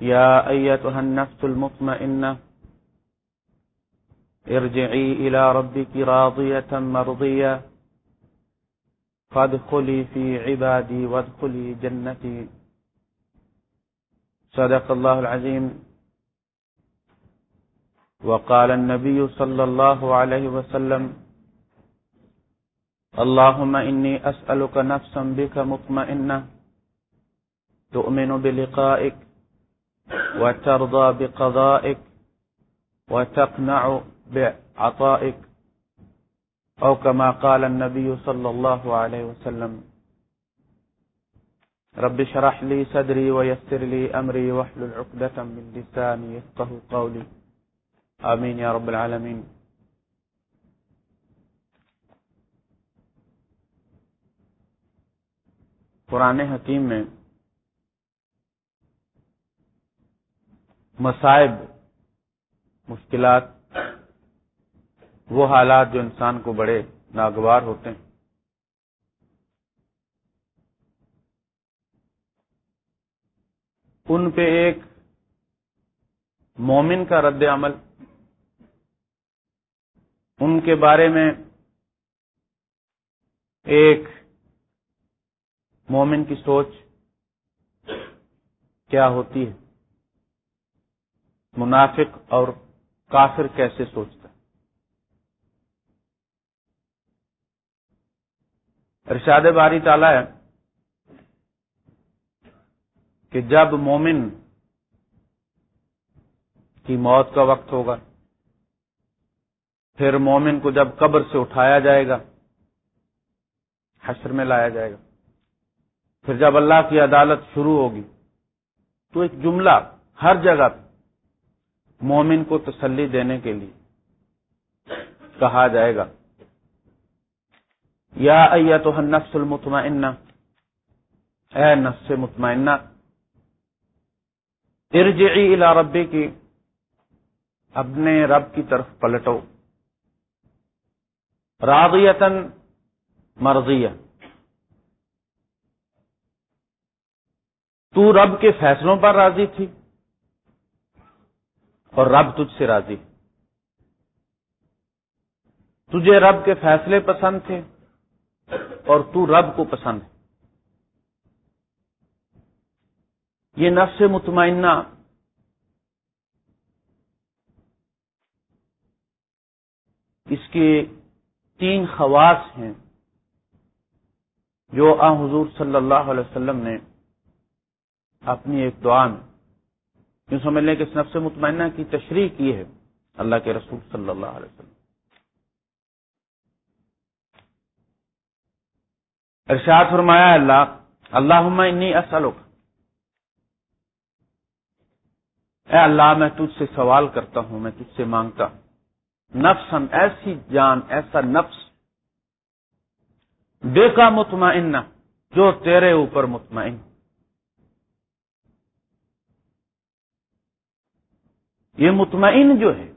يا أيتها النفس المطمئنة ارجعي إلى ربك راضية مرضية فادخلي في عبادي وادخلي جنتي. صدق الله العظيم. وقال النبي صلى الله عليه وسلم، اللهم إني أسألك نفسا بك مطمئنة تؤمن بلقائك وترضى بقضائك وتقنع بعطائك أو كما قال النبي صلى الله عليه وسلم. رب شرح لي صدري ويسر لي أمري واحلل عقدة من لساني يفقه قولي. آمين يا رب العالمين. قرآن حکیم میں مصائب، مشکلات، وہ حالات جو انسان کو بڑے ناگوار ہوتے ہیں۔ ان پہ ایک مومن کا رد عمل، ان کے بارے میں ایک مومن کی سوچ کیا ہوتی ہے؟ منافق اور کافر کیسے سوچتا ہے؟ ارشاد باری تعالی ہے کہ جب مومن کی موت کا وقت ہوگا، پھر مومن کو جب قبر سے اٹھایا جائے گا، حشر میں لایا جائے گا، پھر جب اللہ کی عدالت شروع ہوگی، تو ایک جملہ ہر جگہ مومن کو تسلی دینے کے لیے کہا جائے گا۔ یا ایا تو نفس المطمئنہ، اے نفس مطمئنہ، ارجعی الى ربی کی اپنے رب کی طرف پلٹو۔ راضیتن مرضیہ۔ تو رب کے فیصلوں پر راضی تھی۔ اور رب تجھ سے راضی۔ تجھے رب کے فیصلے پسند تھے اور تو رب کو پسند۔ ہے یہ نفس مطمئنہ۔ اس کے تین خواص ہیں جو آ حضور صلی اللہ علیہ وسلم نے اپنی ایک دعا میں کیوں سمجھ لیں کہ اس نفس مطمئنہ کی تشریح کی ہے اللہ کے رسول صلی اللہ علیہ وسلم۔ ارشاد فرمایا اللہ اللہ انی اسلک اے اللہ، میں تجھ سے سوال کرتا ہوں، میں تجھ سے مانگتا ہوں۔ نفسن ایسی جان، ایسا نفس بے کا مطمئن جو تیرے اوپر مطمئن یہ مطمئن جو ہے۔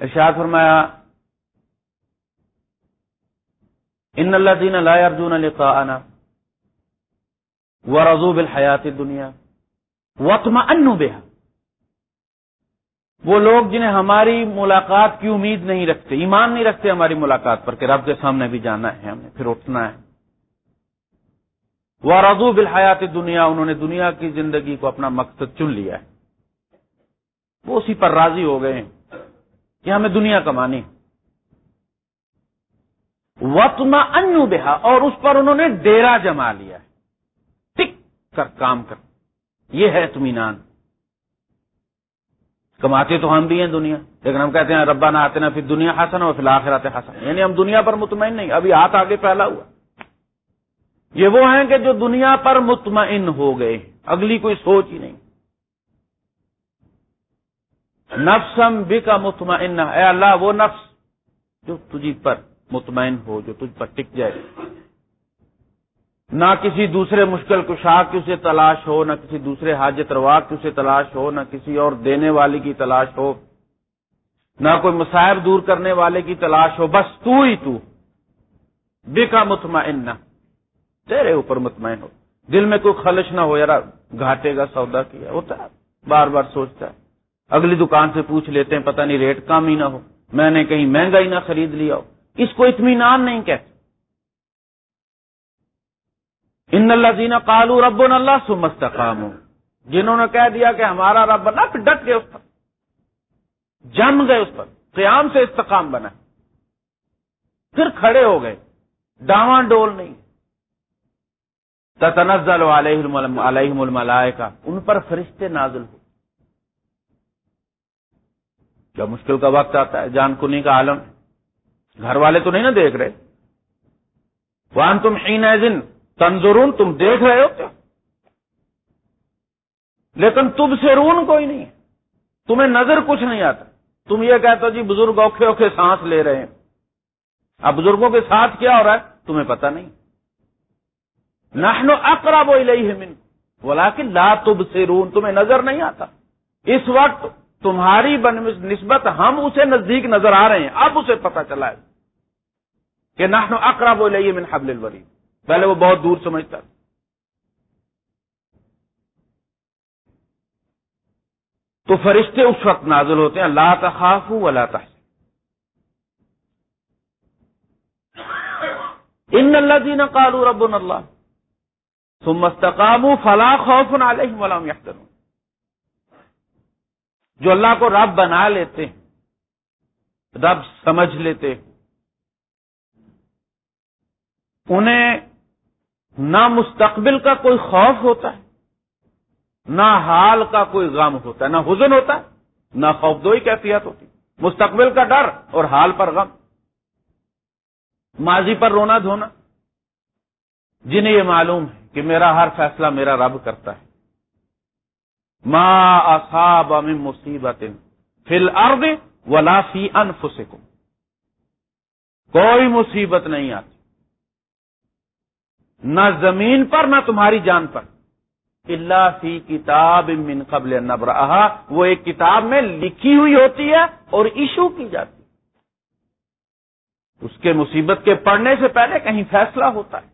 ارشاد فرمایا، ان اللہ دین لا ارجن لقاءنا ورضوا بالحیات الدنیا واطمئنوا بها۔ وہ لوگ جنہیں ہماری ملاقات کی امید نہیں رکھتے، ایمان نہیں رکھتے ہماری ملاقات پر کہ رب کے سامنے بھی جانا ہے، ہمیں پھر اٹھنا ہے۔ وہ رضو بالحیات دنیا انہوں نے دنیا کی زندگی کو اپنا مقصد چن لیا ہے۔ وہ اسی پر راضی ہو گئے ہیں کہ ہمیں دنیا کمانی وطما انو بہا اور اس پر انہوں نے ڈیرا جما لیا ہے۔ ٹک کر کام کر۔ یہ ہے اطمینان۔ کماتے تو ہم بھی ہیں دنیا، لیکن ہم کہتے ہیں ربا نہ آتے نا پھر دنیا حسن اور پھر آخر حسن یعنی ہم دنیا پر مطمئن نہیں، ابھی ہاتھ آگے پھیلا ہوا۔ یہ وہ ہیں کہ جو دنیا پر مطمئن ہو گئے اگلی کوئی سوچ ہی نہیں۔ نفسم بھی کا مطمئن اے اللہ وہ نفس جو تجھ پر مطمئن ہو، جو تجھ پر ٹک جائے۔ نہ کسی دوسرے مشکل کشا کی اسے تلاش ہو، نہ کسی دوسرے حاجت روا کی اسے تلاش ہو، نہ کسی اور دینے والے کی تلاش ہو، نہ کوئی مصائب دور کرنے والے کی تلاش ہو، بس تو ہی تو۔ بے کا مطمئن تیرے اوپر مطمئن ہو۔ دل میں کوئی خلش نہ ہو یار گھاٹے کا سودا کیا۔ ہوتا ہے، بار بار سوچتا ہے۔ اگلی دکان سے پوچھ لیتے ہیں، پتہ نہیں ریٹ کم ہی نہ ہو۔ میں نے کہیں مہنگا ہی نہ خرید لیا ہو۔ اس کو اطمینان نہیں کہتے۔ ان اللہ زینا کالو رب اللہ سمستقام ہو جنہوں نے کہہ دیا کہ ہمارا رب بنا پھر ڈٹ گئے اس پر، جم گئے اس پر، قیام سے استقام بنا۔ پھر کھڑے ہو گئے۔ ڈاواں ڈول نہیں۔ تنزل علیہم الملائکہ۔ ان پر فرشتے نازل ہو جب مشکل کا وقت آتا ہے؟ جان کنی کا عالم۔ گھر والے تو نہیں نا دیکھ رہے؟ وان تم دن تنظرون، تم دیکھ رہے ہو کیا؟ لیکن تم سے رون کوئی نہیں تمہیں نظر کچھ نہیں آتا۔ تم یہ کہتے ہو جی بزرگ اوکھے اوکھے سانس لے رہے ہیں۔ اب بزرگوں کے ساتھ کیا ہو رہا ہے؟ تمہیں پتا نہیں۔ نحن اقرب الیہ من ولکن لا تبصرون، تمہیں نظر نہیں آتا۔ اس وقت تمہاری نسبت ہم اسے نزدیک نظر آ رہے ہیں، اب اسے پتا چلا ہے کہ نحن اقرب الیہ من حبل الورید۔ پہلے وہ بہت دور سمجھتا۔ تو فرشتے اس وقت نازل ہوتے ہیں اللہ تخاف ولا تحسن ان اللہ جین قالوا ربنا اللہ۔ ثم استقاموا فلا خوف علیہم ولا هم يحزنون جو اللہ کو رب بنا لیتے ہیں، رب سمجھ لیتے انہیں نہ مستقبل کا کوئی خوف ہوتا ہے، نہ حال کا کوئی غم ہوتا ہے، نہ حزن ہوتا ہے، نہ خوف دو ہی کیفیت ہوتی مستقبل کا ڈر اور حال پر غم۔ ماضی پر رونا دھونا۔ جنہیں یہ معلوم ہے کہ میرا ہر فیصلہ میرا رب کرتا ہے۔ ما اصاب من مصیبت فی الارض ولا فی انفسکم۔ کوئی مصیبت نہیں آتی۔ نہ زمین پر، نہ تمہاری جان پر۔ اللہ فی کتاب من قبل نبر وہ ایک کتاب میں لکھی ہوئی ہوتی ہے اور ایشو کی جاتی اس کے مصیبت کے پڑھنے سے پہلے کہیں فیصلہ ہوتا ہے۔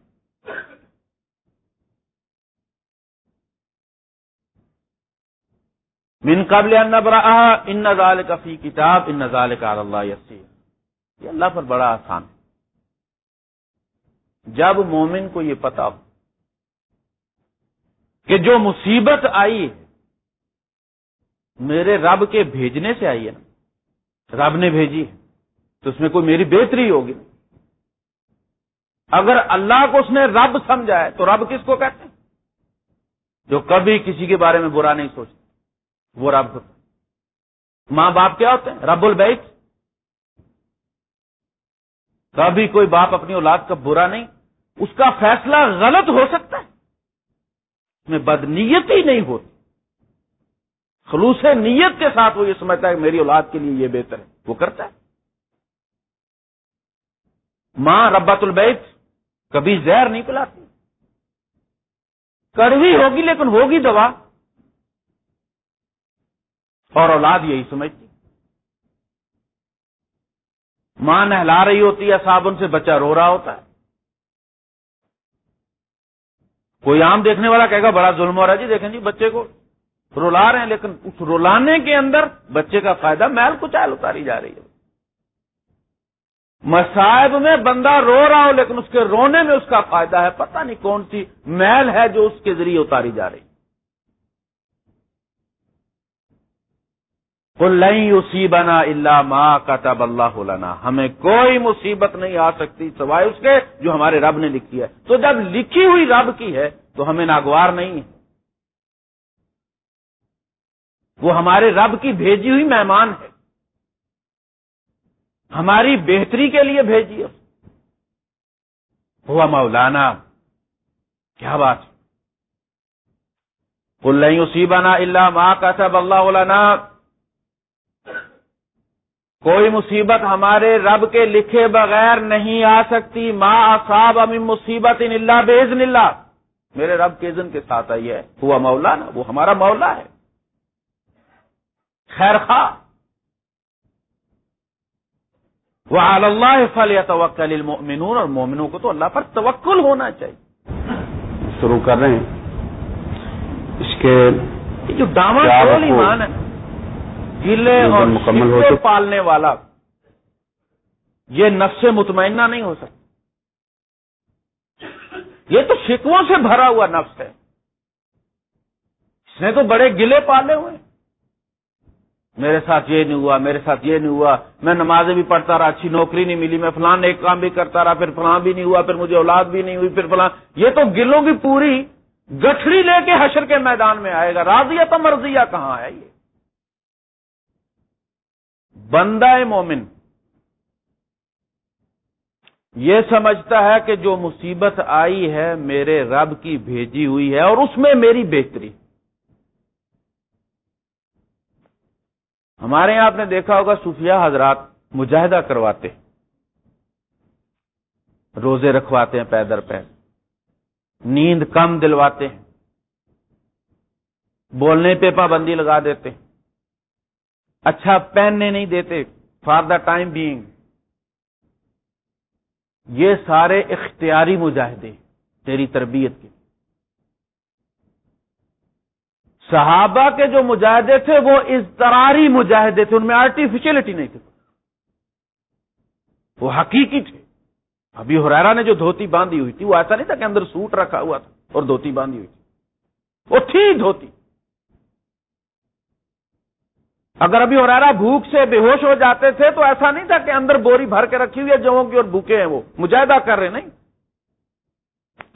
من قبل نبرا ان نظال کا فی کتاب ان نظال کا اللہ یسی یہ اللہ پر بڑا آسان ہے۔ جب مومن کو یہ پتا ہو کہ جو مصیبت آئی ہے، میرے رب کے بھیجنے سے آئی ہے نا، رب نے بھیجی ہے، تو اس میں کوئی میری بہتری ہوگی۔ اگر اللہ کو اس نے رب سمجھا ہے، تو رب کس کو کہتے ہیں؟ جو کبھی کسی کے بارے میں برا نہیں سوچتے وہ رب ہوتا ماں باپ کیا ہوتے ہیں؟ رب البیت۔ کبھی کوئی باپ اپنی اولاد کا برا نہیں، اس کا فیصلہ غلط ہو سکتا ہے۔ اس میں بدنیت ہی نہیں ہوتی۔ خلوص نیت کے ساتھ وہ یہ سمجھتا ہے کہ میری اولاد کے لیے یہ بہتر ہے۔ وہ کرتا ہے۔ ماں ربات البیت کبھی زہر نہیں پلاتی۔ کڑوی ہوگی لیکن ہوگی دوا۔ اور اولاد یہی سمجھتی۔ ماں نہلا رہی ہوتی ہے صابن سے بچہ رو رہا ہوتا ہے۔ کوئی عام دیکھنے والا کہے گا، بڑا ظلم ہو رہا ہے۔ جی دیکھیں جی بچے کو رولا رہے ہیں، لیکن اس رولانے کے اندر بچے کا فائدہ محل کو اتاری جا رہی ہے۔ مصائب میں بندہ رو رہا ہو، لیکن اس کے رونے میں اس کا فائدہ ہے۔ پتہ نہیں کون سی محل ہے جو اس کے ذریعے اتاری جا رہی لئی اسی بنا اللہ ماں کا تب اللہ لنا۔ ہمیں کوئی مصیبت نہیں آ سکتی سوائے اس کے جو ہمارے رب نے لکھی ہے۔ تو جب لکھی ہوئی رب کی ہے تو ہمیں ناگوار نہیں ہے۔ وہ ہمارے رب کی بھیجی ہوئی مہمان ہے۔ ہماری بہتری کے لیے بھیجیے ہوا مولانا، کیا بات کل نہیں اسی بنا اللہ ماں کا سب اللہ علنا کوئی مصیبت ہمارے رب کے لکھے بغیر نہیں آ سکتی۔ ماں اصاب ام مصیبت ان اللہ بےزن اللہ۔ میرے رب کے زن کے ساتھ آئی ہے۔ ہوا مولانا وہ ہمارا مولا ہے۔ خیر خواہ۔ وہ اللہ فل یا توکل المؤمنون۔ اور مومنوں کو تو اللہ پر توکل ہونا چاہیے۔ شروع کر رہے ہیں۔ اس کے جو دامن ایمان ہے؟ گلے اور مکمل ہو پالنے والا یہ نفس مطمئنہ نہیں ہو سکتا۔ یہ تو شکووں سے بھرا ہوا نفس ہے۔ اس نے تو بڑے گلے پالے ہوئے۔ میرے ساتھ یہ نہیں ہوا میرے ساتھ یہ نہیں ہوا۔ میں نمازیں بھی پڑھتا رہا اچھی نوکری نہیں ملی۔ میں فلان ایک کام بھی کرتا رہا پھر فلان بھی نہیں ہوا پھر مجھے اولاد بھی نہیں ہوئی پھر فلان یہ تو گلوں کی پوری گٹھڑی لے کے حشر کے میدان میں آئے گا۔ راضیہ تو مرضیہ کہاں ہے یہ؟ بندہ مومن۔ یہ سمجھتا ہے کہ جو مصیبت آئی ہے میرے رب کی بھیجی ہوئی ہے اور اس میں میری بہتری۔ ہمارے یہاں آپ نے دیکھا ہوگا صوفیہ حضرات مجاہدہ کرواتے روزے رکھواتے ہیں پیدر پید نیند کم دلواتے ہیں۔ بولنے پہ پابندی لگا دیتے اچھا پہننے نہیں دیتے فار دا ٹائم بینگ یہ سارے اختیاری مجاہدے تیری تربیت کے۔ صحابہ کے جو مجاہدے تھے، وہ اضطراری مجاہدے تھے، ان میں آرٹیفیشلٹی نہیں تھی وہ حقیقی تھے۔ ابھی ہریرا نے جو دھوتی باندھی ہوئی تھی، وہ ایسا نہیں تھا کہ اندر سوٹ رکھا ہوا تھا اور دھوتی باندھی ہوئی تھی۔ وہ تھی دھوتی۔ اگر ابھی ہریرا بھوک سے بے ہوش ہو جاتے تھے تو ایسا نہیں تھا کہ اندر بوری بھر کے رکھی ہوئی ہے جو کی اور بھوکے ہیں وہ۔ مجاہدہ کر رہے نہیں۔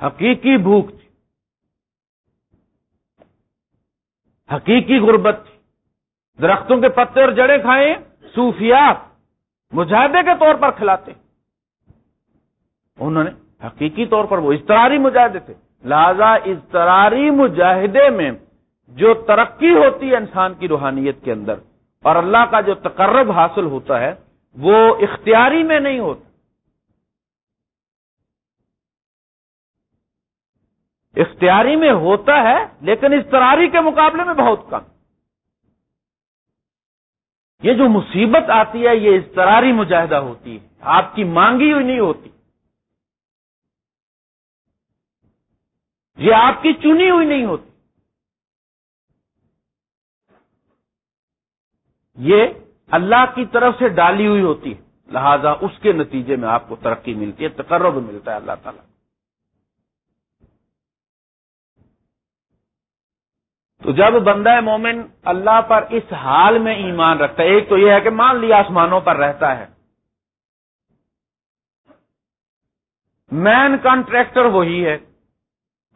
حقیقی بھوک تھی۔ حقیقی غربت تھی۔ درختوں کے پتے اور جڑے کھائیں صوفیات مجاہدے کے طور پر کھلاتے۔ انہوں نے حقیقی طور پر وہ استراری مجاہدے تھے۔ لہذا استراری مجاہدے میں جو ترقی ہوتی ہے انسان کی روحانیت کے اندر اور اللہ کا جو تقرب حاصل ہوتا ہے، وہ اختیاری میں نہیں ہوتا۔ اختیاری میں ہوتا ہے، لیکن استراری کے مقابلے میں بہت کم۔ یہ جو مصیبت آتی ہے، یہ استراری مجاہدہ ہوتی ہے۔ آپ کی مانگی ہوئی نہیں ہوتی۔ یہ آپ کی چنی ہوئی نہیں ہوتی۔ یہ اللہ کی طرف سے ڈالی ہوئی ہوتی ہے۔ لہذا اس کے نتیجے میں آپ کو ترقی ملتی ہے، تقرب ملتا ہے اللہ تعالیٰ۔ تو جب بندہ مومن اللہ پر اس حال میں ایمان رکھتا ہے، ایک تو یہ ہے کہ مان لیا آسمانوں پر رہتا ہے۔ مین کانٹریکٹر وہی ہے،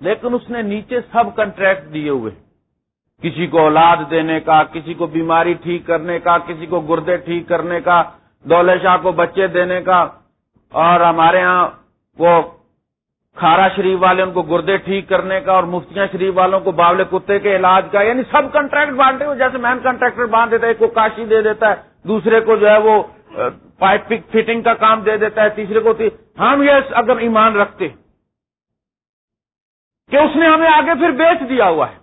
لیکن اس نے نیچے سب کنٹریکٹ دیے ہوئے۔ کسی کو اولاد دینے کا، کسی کو بیماری ٹھیک کرنے کا، کسی کو گردے ٹھیک کرنے کا دولے شاہ کو بچے دینے کا، اور ہمارے ہاں وہ کھارا شریف والے ان کو گردے ٹھیک کرنے کا، اور مفتیاں شریف والوں کو باولے کتے کے علاج کا یعنی سب کنٹریکٹ بانٹے ہوئے، جیسے مین کنٹریکٹر باندھ دیتا ہے، ایک کو کاشی دے دیتا ہے، دوسرے کو جو ہے وہ پائپ فٹنگ کا کام دے دیتا ہے، تیسرے کو ہم یہ اگر ایمان رکھتے کہ اس نے ہمیں آگے پھر بیچ دیا ہوا ہے۔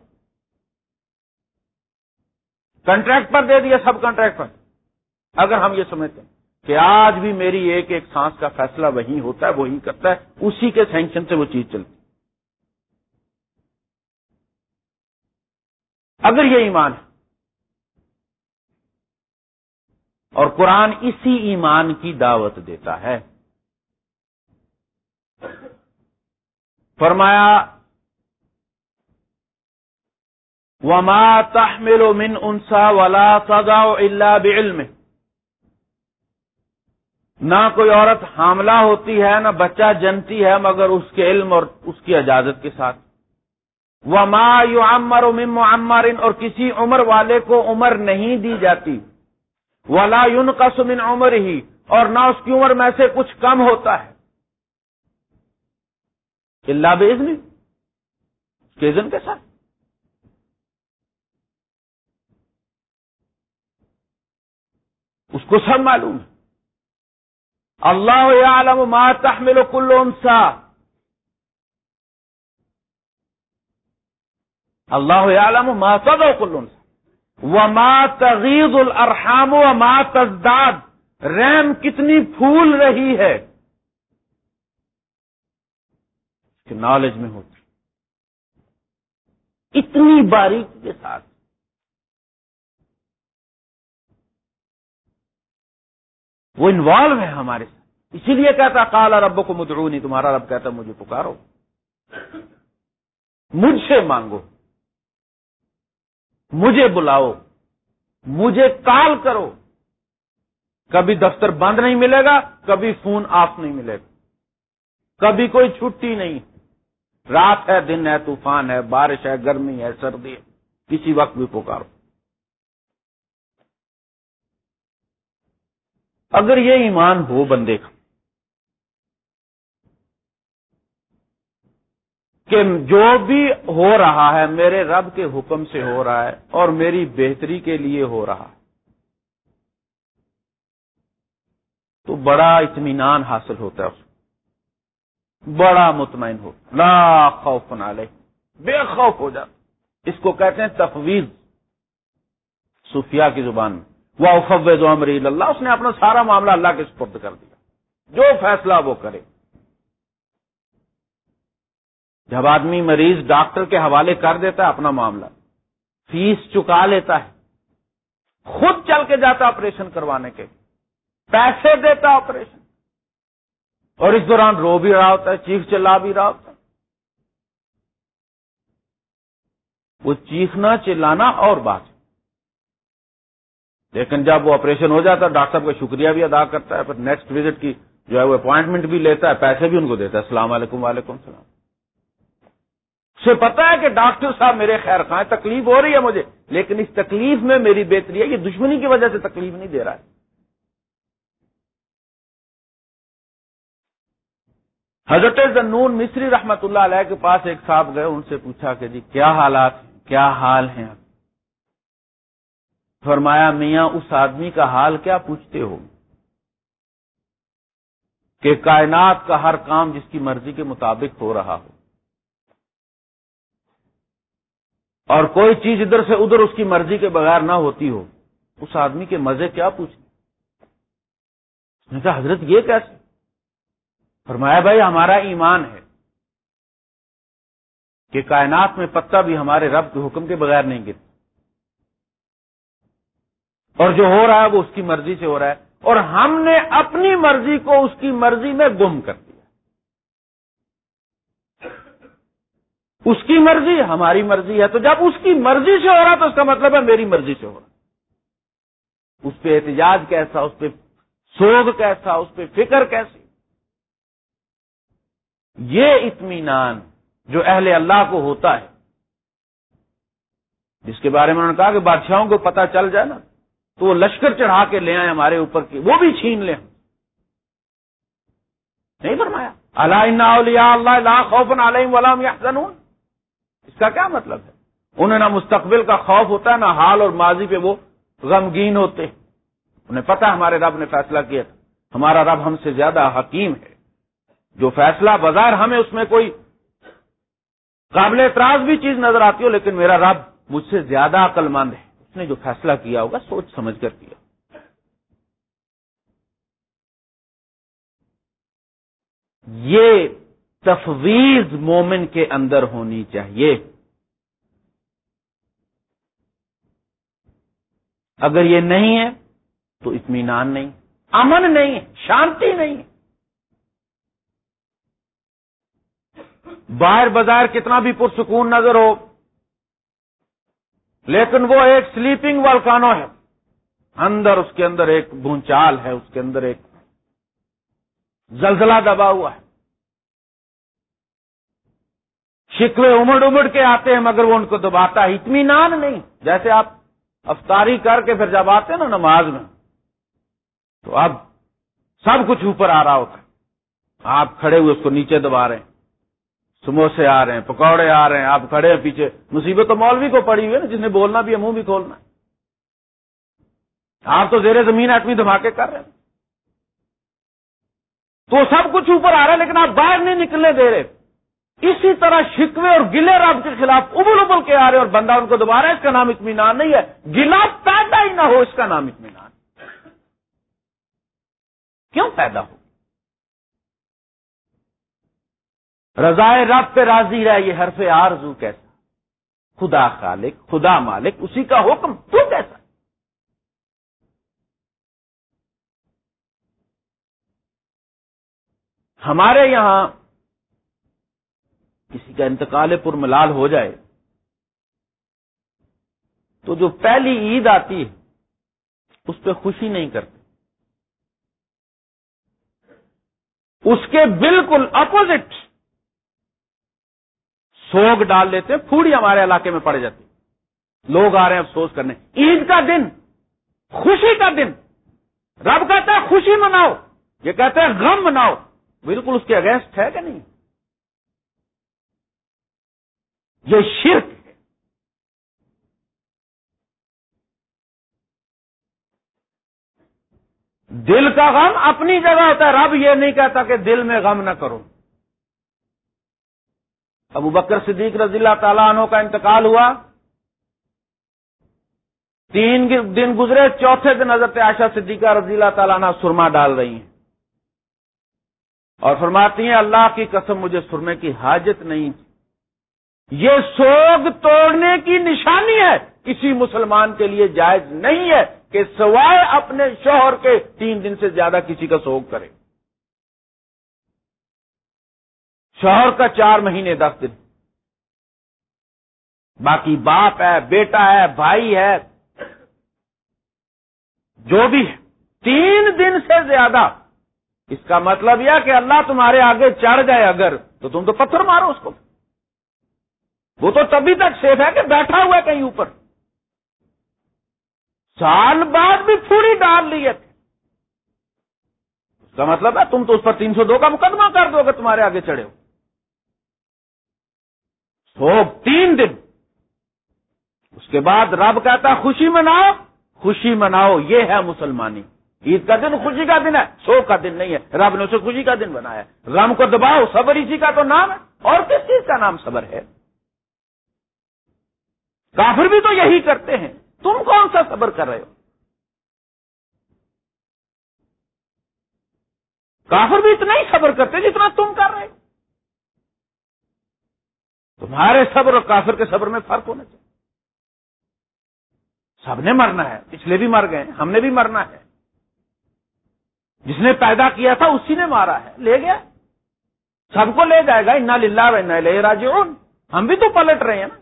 کنٹریکٹ پر دے دیا سب کنٹریکٹ پر۔ اگر ہم یہ سمجھتے ہیں کہ آج بھی میری ایک ایک سانس کا فیصلہ وہی ہوتا ہے، وہی کرتا ہے، اسی کے سینکشن سے وہ چیز چلتی۔ اگر یہ ایمان ہے، اور قرآن اسی ایمان کی دعوت دیتا ہے۔ فرمایا وما تحمل من انسا ولا سزا اللہ بعلم نہ کوئی عورت حاملہ ہوتی ہے، نہ بچہ جنتی ہے، مگر اس کے علم اور اس کی اجازت کے ساتھ۔ وہ ماں یو عمر عمر اور کسی عمر والے کو عمر نہیں دی جاتی۔ ولا یون قسم عمر ہی اور نہ اس کی عمر میں سے کچھ کم ہوتا ہے۔ اللہ بزن کے ساتھ۔ اس کو سب معلوم ہے۔ اللہ عالم ما تحمل کل انسا۔ اللہ عالم ما تدو کل انسا۔ وما تغیز الارحام وما تزداد۔ رحم کتنی پھول رہی ہے۔ کہ نالج میں ہوتی۔ اتنی باریکی کے ساتھ۔ وہ انوالو ہے ہمارے ساتھ۔ اسی لیے کہتا کالا رب کو مدرو نہیں تمہارا رب کہتا مجھے پکارو۔ مجھ سے مانگو۔ مجھے بلاؤ۔ مجھے کال کرو۔ کبھی دفتر بند نہیں ملے گا، کبھی فون آف نہیں ملے گا۔ کبھی کوئی چھٹی نہیں۔ رات ہے، دن ہے، طوفان ہے، بارش ہے، گرمی ہے، سردی ہے۔ کسی وقت بھی پکارو۔ اگر یہ ایمان ہو بندے کا، کہ جو بھی ہو رہا ہے، میرے رب کے حکم سے ہو رہا ہے اور میری بہتری کے لیے ہو رہا ہے، تو بڑا اطمینان حاصل ہوتا ہے اس کو بڑا مطمئن ہو لا خوف نہ لے بے خوف ہو جاتا اس کو کہتے ہیں تفویض صوفیہ کی زبان میں۔ وہ فوز امری اللہ اس نے اپنا سارا معاملہ اللہ کے سپرد کر دیا۔ جو فیصلہ وہ کرے۔ جب آدمی مریض ڈاکٹر کے حوالے کر دیتا ہے اپنا معاملہ، فیس چکا لیتا ہے، خود چل کے جاتا آپریشن کروانے کے، پیسے دیتا آپریشن۔ اور اس دوران رو بھی رہا ہوتا ہے، چیخ چلا بھی رہا ہوتا ہے۔ وہ چیخنا چلانا اور بات۔ لیکن جب وہ آپریشن ہو جاتا ہے، ڈاکٹر صاحب کا شکریہ بھی ادا کرتا ہے، پھر نیکسٹ وزٹ کی جو ہے وہ اپوائنٹمنٹ بھی لیتا ہے، پیسے بھی ان کو دیتا ہے۔ السلام علیکم، وعلیکم السلام۔ اسے پتا ہے کہ ڈاکٹر صاحب میرے خیر خواہ تکلیف ہو رہی ہے مجھے، لیکن اس تکلیف میں میری بہتری ہے، یہ دشمنی کی وجہ سے تکلیف نہیں دے رہا ہے۔ حضرت زنون مصری رحمت اللہ علیہ کے پاس ایک صاحب گئے، ان سے پوچھا کہ جی کیا حالات کیا حال ہیں فرمایا، میاں، اس آدمی کا حال کیا پوچھتے ہو؟ کہ کائنات کا ہر کام جس کی مرضی کے مطابق ہو رہا ہو۔ اور کوئی چیز ادھر سے ادھر اس کی مرضی کے بغیر نہ ہوتی ہو۔ اس آدمی کے مزے کیا پوچھیں کہا، حضرت، یہ کیسے؟ فرمایا، بھائی، ہمارا ایمان ہے کہ کائنات میں پتا بھی ہمارے رب کے حکم کے بغیر نہیں گرتا۔ اور جو ہو رہا ہے وہ اس کی مرضی سے ہو رہا ہے اور ہم نے اپنی مرضی کو اس کی مرضی میں گم کر دیا۔ اس کی مرضی ہماری مرضی ہے، تو جب اس کی مرضی سے ہو رہا تو اس کا مطلب ہے میری مرضی سے ہو رہا اس پہ احتجاج کیسا، اس پہ سوگ کیسا، اس پہ فکر کیسی؟ یہ اطمینان جو اہل اللہ کو ہوتا ہے، جس کے بارے میں انہوں نے کہا کہ بادشاہوں کو پتا چل جائے نا۔ تو وہ لشکر چڑھا کے لے آئے ہمارے اوپر کی وہ بھی چھین لیں نہیں فرمایا؟ اللہ اللہ خوف علام یا اس کا کیا مطلب ہے؟ انہیں نہ مستقبل کا خوف ہوتا ہے نہ حال اور ماضی پہ وہ غمگین ہوتے۔ انہیں پتا ہمارے رب نے فیصلہ کیا تھا۔ ہمارا رب ہم سے زیادہ حکیم ہے۔ جو فیصلہ بازار ہمیں اس میں کوئی قابل اعتراض بھی چیز نظر آتی ہو، لیکن میرا رب مجھ سے زیادہ عقل مند ہے۔ نے جو فیصلہ کیا ہوگا سوچ سمجھ کر کیا۔ یہ تفویض مومن کے اندر ہونی چاہیے۔ اگر یہ نہیں ہے تو اطمینان نہیں، امن نہیں ہے شانتی نہیں۔ باہر بازار کتنا بھی پرسکون نظر ہو لیکن وہ ایک سلیپنگ والکانو ہے۔ اندر اس کے اندر ایک بھونچال ہے، اس کے اندر ایک زلزلہ دبا ہوا ہے۔ شکوے امڑ امڑ کے آتے ہیں، مگر وہ ان کو دباتا ہے اطمینان نہیں۔ جیسے آپ افطاری کر کے پھر جب آتے ہیں نا نماز میں، تو اب سب کچھ اوپر آ رہا ہوتا ہے۔ آپ کھڑے ہوئے اس کو نیچے دبا رہے ہیں۔ سموسے آ رہے ہیں، پکوڑے آ رہے ہیں، آپ کھڑے ہیں پیچھے۔ مصیبت تو مولوی کو پڑی ہوئی ہے نا، جس نے بولنا بھی ہے، منہ بھی کھولنا آپ تو زیر زمین ایٹمی دھماکے کر رہے ہیں۔ تو سب کچھ اوپر آ رہا ہے، لیکن آپ باہر نہیں نکلنے دے رہے۔ اسی طرح شکوے اور گلے رب کے خلاف ابل ابل کے آ رہے اور بندہ ان کو دوبارہ اس کا نام اطمینان نہیں ہے۔ گلا پیدا ہی نہ ہو اس کا نام اطمینان۔ کیوں پیدا ہو؟ رضائے رب پہ راضی رہے، یہ حرف آرزو کیسا خدا خالق، خدا مالک، اسی کا حکم تو کیسا ہمارے یہاں کسی کا انتقال پر ملال ہو جائے، تو جو پہلی عید آتی ہے، اس پہ خوشی نہیں کرتے۔ اس کے بالکل اپوزٹ سوگ ڈال لیتے ہیں، پھوڑی ہمارے علاقے میں پڑ جاتی لوگ آ رہے ہیں افسوس کرنے۔ عید کا دن، خوشی کا دن۔ رب کہتا ہے، خوشی مناؤ۔ یہ کہتے ہیں غم مناؤ۔ بالکل اس کے اگینسٹ ہے کہ نہیں؟ یہ شرک ہے۔ دل کا غم اپنی جگہ ہوتا ہے۔ رب یہ نہیں کہتا کہ دل میں غم نہ کرو۔ ابو بکر صدیق رضی اللہ تعالیٰ عنہ کا انتقال ہوا۔ تین دن گزرے، چوتھے دن حضرت عائشہ صدیقہ رضی اللہ تعالیٰ عنہ سرما ڈال رہی ہیں۔ اور فرماتی ہیں، اللہ کی قسم، مجھے سرمے کی حاجت نہیں۔ یہ سوگ توڑنے کی نشانی ہے۔ کسی مسلمان کے لیے جائز نہیں ہے کہ سوائے اپنے شوہر کے تین دن سے زیادہ کسی کا سوگ کرے۔ شوہر کا چار مہینے دس دن۔ باقی باپ ہے، بیٹا ہے، بھائی ہے۔ جو بھی ہے، تین دن سے زیادہ۔ اس کا مطلب یہ کہ اللہ تمہارے آگے چڑھ جائے اگر، تو تم تو پتھر مارو اس کو۔ وہ تو تبھی تک سیف ہے کہ بیٹھا ہوا ہے کہیں اوپر۔ سال بعد بھی پھوڑی ڈال لی ہے اس کا مطلب ہے تم تو اس پر تین سو دو کا مقدمہ کر دو اگر تمہارے آگے چڑھے ہو۔ سو تین دن۔ اس کے بعد رب کہتا خوشی مناؤ خوشی مناؤ، یہ ہے مسلمانی۔ عید کا دن خوشی کا دن ہے سو کا دن نہیں ہے۔ رب نے اسے خوشی کا دن بنایا غم کو دباؤ، صبر اسی کا تو نام ہے۔ اور کس چیز کا نام صبر ہے؟ کافر بھی تو یہی کرتے ہیں۔ تم کون سا صبر کر رہے ہو؟ کافر بھی اتنا ہی صبر کرتے جتنا تم کر رہے ہو۔ تمہارے صبر اور کافر کے صبر میں فرق ہونا چاہیے۔ سب نے مرنا ہے، پچھلے بھی مر گئے ہم نے بھی مرنا ہے۔ جس نے پیدا کیا تھا، اسی نے مارا ہے، لے گیا۔ سب کو لے جائے گا، انا للہ و لے راج ہم بھی تو پلٹ رہے ہیں نا۔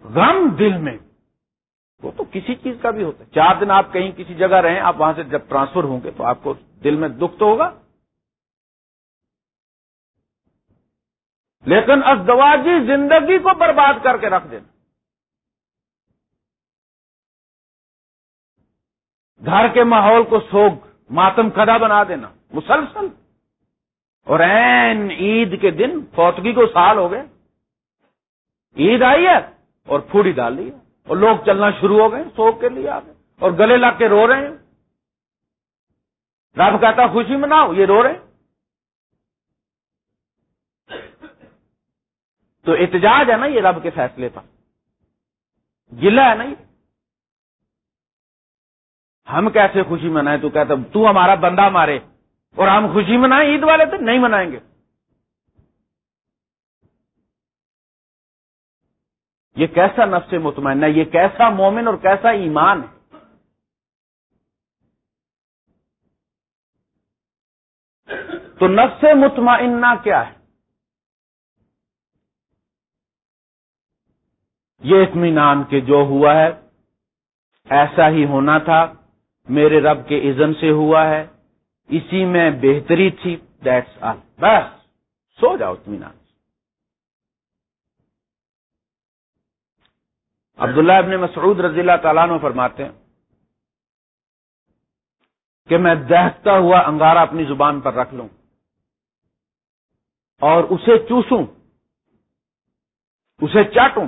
غم دل میں، وہ تو کسی چیز کا بھی ہوتا ہے۔ چار دن آپ کہیں کسی جگہ رہیں، آپ وہاں سے جب ٹرانسفر ہوں گے تو آپ کو دل میں دکھ تو ہوگا۔ لیکن ازدواجی زندگی کو برباد کر کے رکھ دینا۔ گھر کے ماحول کو سوگ، ماتم کدا بنا دینا، مسلسل۔ اور این عید کے دن فوتگی کو سال ہو گئے۔ عید آئی ہے اور پھوڑی ڈال دی اور لوگ چلنا شروع ہو گئے، سوگ کے لیے آ گئے۔ اور گلے لگ کے رو رہے ہیں۔ رب کہتا خوشی مناؤ، یہ رو رہے ہیں۔ تو احتجاج ہے نا یہ رب کے فیصلے پر۔ گلا ہے نا یہ۔ ہم کیسے خوشی منائیں؟ تو کہتا تو ہمارا بندہ مارے۔ اور ہم خوشی منائیں عید والے تو نہیں منائیں گے۔ یہ کیسا نفس مطمئنہ، یہ کیسا مومن اور کیسا ایمان ہے۔ تو نفس مطمئنہ کیا ہے؟ یہ اطمینان کے جو ہوا ہے، ایسا ہی ہونا تھا، میرے رب کے اذن سے ہوا ہے، اسی میں بہتری تھی دیٹس آل بس، سو جاؤ اطمینان عبداللہ ابن مسعود رضی اللہ تعالیٰ نے فرماتے ہیں کہ میں دہتا ہوا انگارہ اپنی زبان پر رکھ لوں اور اسے چوسوں، اسے چاٹوں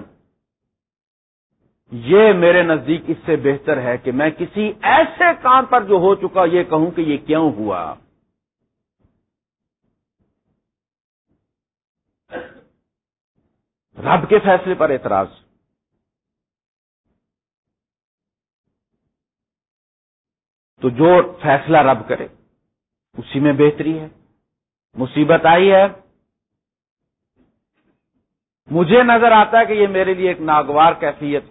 یہ میرے نزدیک اس سے بہتر ہے کہ میں کسی ایسے کام پر جو ہو چکا یہ کہوں کہ یہ کیوں ہوا۔ رب کے فیصلے پر اعتراض۔ تو جو فیصلہ رب کرے، اسی میں بہتری ہے۔ مصیبت آئی ہے۔ مجھے نظر آتا ہے کہ یہ میرے لیے ایک ناگوار کیفیت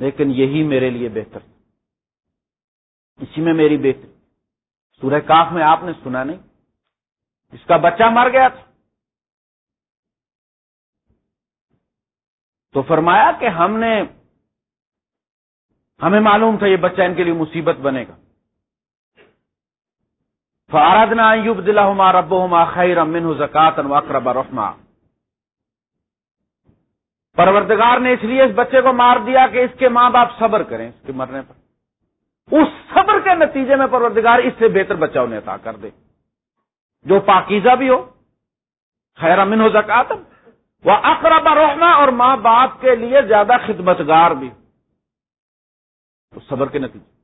لیکن یہی میرے لیے بہتر اسی میں میری بہتری۔ سورہ کاف میں آپ نے سنا نہیں؟ اس کا بچہ مر گیا تھا۔ تو فرمایا کہ ہم نے، ہمیں معلوم تھا یہ بچہ ان کے لیے مصیبت بنے گا۔ فاردنا یوب دلہ رب ہما خیر امن زکات اقرب رحما۔ پروردگار نے اس لیے اس بچے کو مار دیا کہ اس کے ماں باپ صبر کریں، اس کے مرنے پر۔ اس صبر کے نتیجے میں پروردگار اس سے بہتر بچہ انہیں عطا کر دے۔ جو پاکیزہ بھی ہو، خیر امن ہو زکات وہ اقرب رحما اور ماں باپ کے لیے زیادہ خدمتگار بھی۔ تو صبر کے نتیجے۔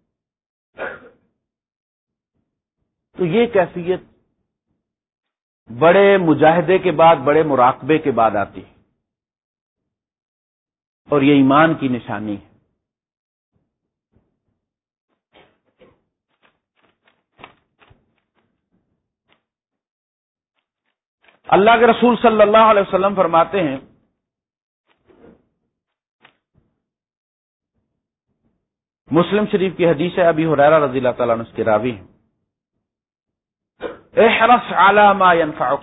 تو یہ کیفیت بڑے مجاہدے کے بعد، بڑے مراقبے کے بعد آتی ہے۔ اور یہ ایمان کی نشانی ہے۔ اللہ کے رسول صلی اللہ علیہ وسلم فرماتے ہیں، مسلم شریف کی حدیث ہے ابھی حریرا رضی اللہ تعالیٰ اس کے راوی ہیں۔ احرص ما ينفعك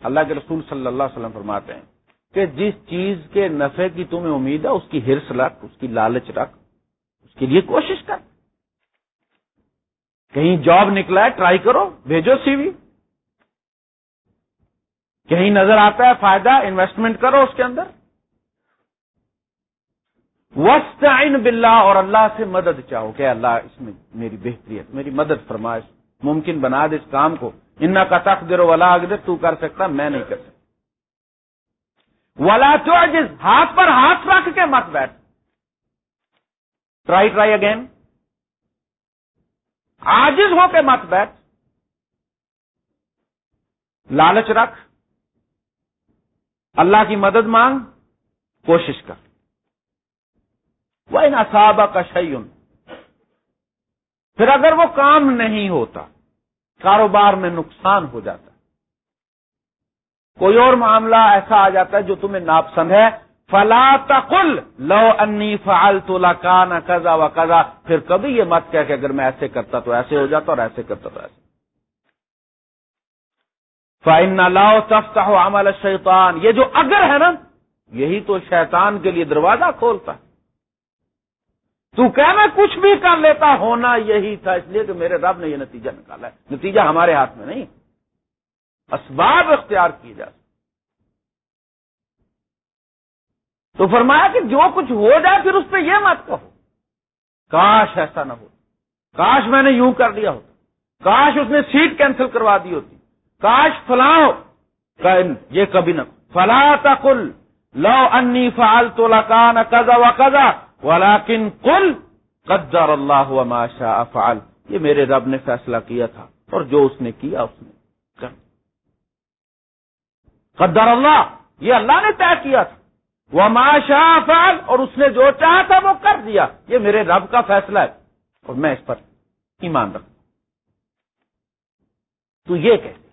اللہ کے رسول صلی اللہ علیہ وسلم فرماتے ہیں کہ جس چیز کے نفع کی تمہیں امید ہے، اس کی ہرس رکھ، اس کی لالچ رکھ، اس کے لیے کوشش کر۔ کہیں جاب نکلا ہے ٹرائی کرو، بھیجو سی وی کہیں نظر آتا ہے، فائدہ انویسٹمنٹ کرو اس کے اندر۔ وسط باللہ اور اللہ سے مدد چاہو کہ اللہ، اس میں میری بہتری ہے میری مدد فرمائش ممکن بنا دے اس کام کو۔ ان کا تخ دے ولا اگر تو کر سکتا، میں نہیں کر سکتا۔ ولا تو ہاتھ پر ہاتھ رکھ کے مت بیٹھ۔ ٹرائی ٹرائی اگین آجز ہو کے مت بیٹھ۔ لالچ رکھ۔ اللہ کی مدد مانگ، کوشش کر۔ وہ ان اصابہ کا شعین پھر اگر وہ کام نہیں ہوتا، کاروبار میں نقصان ہو جاتا۔ کوئی اور معاملہ ایسا آ جاتا ہے جو تمہیں ناپسند ہے۔ فلا تقل لو انی فعل تو کان کزا و کزا پھر کبھی یہ مت کہ اگر میں ایسے کرتا تو ایسے ہو جاتا اور ایسے کرتا تو ایسے۔ فائن لاؤ تفتح عمل شیطان یہ جو اگر ہے نا، یہی تو شیطان کے لیے دروازہ کھولتا۔ ہے تو کہ میں کچھ بھی کر لیتا، ہونا یہی تھا۔ اس لیے کہ میرے رب نے یہ نتیجہ نکالا ہے۔ نتیجہ ہمارے ہاتھ میں نہیں۔ اسباب اختیار کیے جا تو فرمایا کہ جو کچھ ہو جائے پھر اس پہ یہ مت کہو۔ کاش ایسا نہ ہو۔ کاش میں نے یوں کر لیا ہوتا۔ کاش اس نے سیٹ کینسل کروا دی ہوتی۔ کاش فلاں یہ کبھی نہ فلا تقل، لو انی فعال تو لکان کزا و کزا ولیکن کل قدر اللہ ما شاء فعل۔ یہ میرے رب نے فیصلہ کیا تھا اور جو اس نے کیا، اس نے۔ قدر اللہ، یہ اللہ نے طے کیا تھا۔ وہ ماشا فعل، اور اس نے جو چاہا تھا وہ کر دیا۔ یہ میرے رب کا فیصلہ ہے۔ اور میں اس پر ایمان رکھوں تو یہ کہتے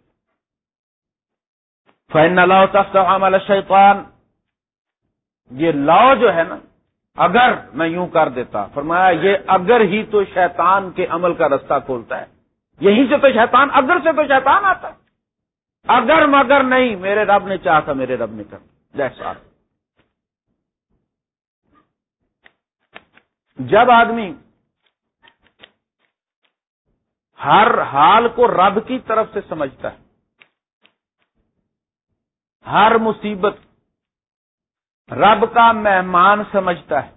فین اللہ تفت عمل شیطان یہ لا جو ہے نا، اگر میں یوں کر دیتا۔ فرمایا، یہ اگر ہی تو شیطان کے عمل کا رستہ کھولتا ہے۔ یہیں سے تو شیطان، اگر سے تو شیطان آتا ہے۔ اگر مگر نہیں، میرے رب نے چاہا تھا، میرے رب نے کر جیسا جب آدمی ہر حال کو رب کی طرف سے سمجھتا ہے، ہر مصیبت رب کا مہمان سمجھتا ہے،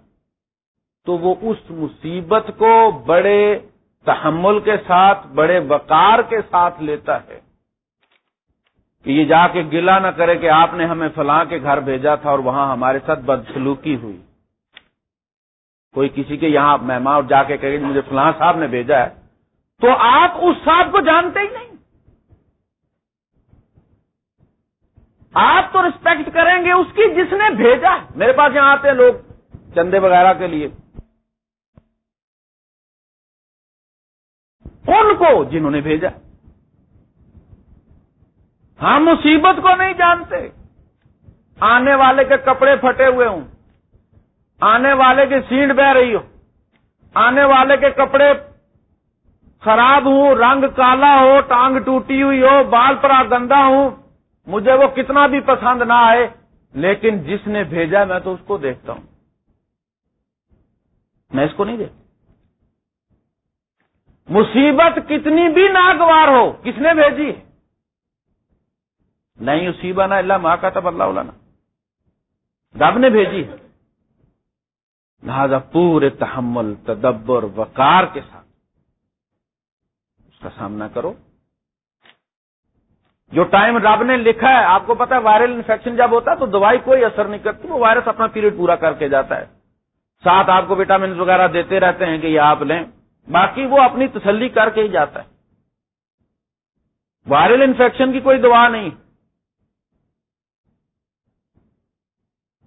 تو وہ اس مصیبت کو بڑے تحمل کے ساتھ، بڑے وقار کے ساتھ لیتا ہے۔ کہ یہ جا کے گلا نہ کرے کہ آپ نے ہمیں فلاں کے گھر بھیجا تھا اور وہاں ہمارے ساتھ بدسلوکی ہوئی۔ کوئی کسی کے یہاں مہمان جا کے کہ مجھے فلاں صاحب نے بھیجا ہے، تو آپ اس صاحب کو جانتے ہی نہیں۔ آپ تو رسپیکٹ کریں گے اس کی جس نے بھیجا۔ میرے پاس یہاں آتے ہیں لوگ چندے وغیرہ کے لیے۔ ان کو جنہوں نے بھیجا؟ ہم مصیبت کو نہیں جانتے۔ آنے والے کے کپڑے پھٹے ہوئے ہوں۔ آنے والے کی سیٹ بہ رہی ہو۔ آنے والے کے کپڑے خراب ہوں، رنگ کالا ہو، ٹانگ ٹوٹی ہوئی ہو، بال پر گندا ہوں۔ مجھے وہ کتنا بھی پسند نہ آئے، لیکن جس نے بھیجا میں تو اس کو دیکھتا ہوں۔ میں اس کو نہیں دیکھتا۔ مصیبت کتنی بھی ناگوار ہو، کس نے بھیجی؟ ہے نہیں اصیبہ نہ اللہ ماں کا تب اللہ علانہ رب نے بھیجی۔ لہذا پورے تحمل، تدبر، وقار کے ساتھ اس کا سامنا کرو۔ جو ٹائم رب نے لکھا ہے، آپ کو پتا ہے، وائرل انفیکشن جب ہوتا ہے تو دوائی کوئی اثر نہیں کرتی، وہ وائرس اپنا پیریڈ پورا کر کے جاتا ہے۔ ساتھ آپ کو وٹامن وغیرہ دیتے رہتے ہیں کہ یہ آپ لیں، باقی وہ اپنی تسلی کر کے ہی جاتا ہے۔ وائرل انفیکشن کی کوئی دوا نہیں۔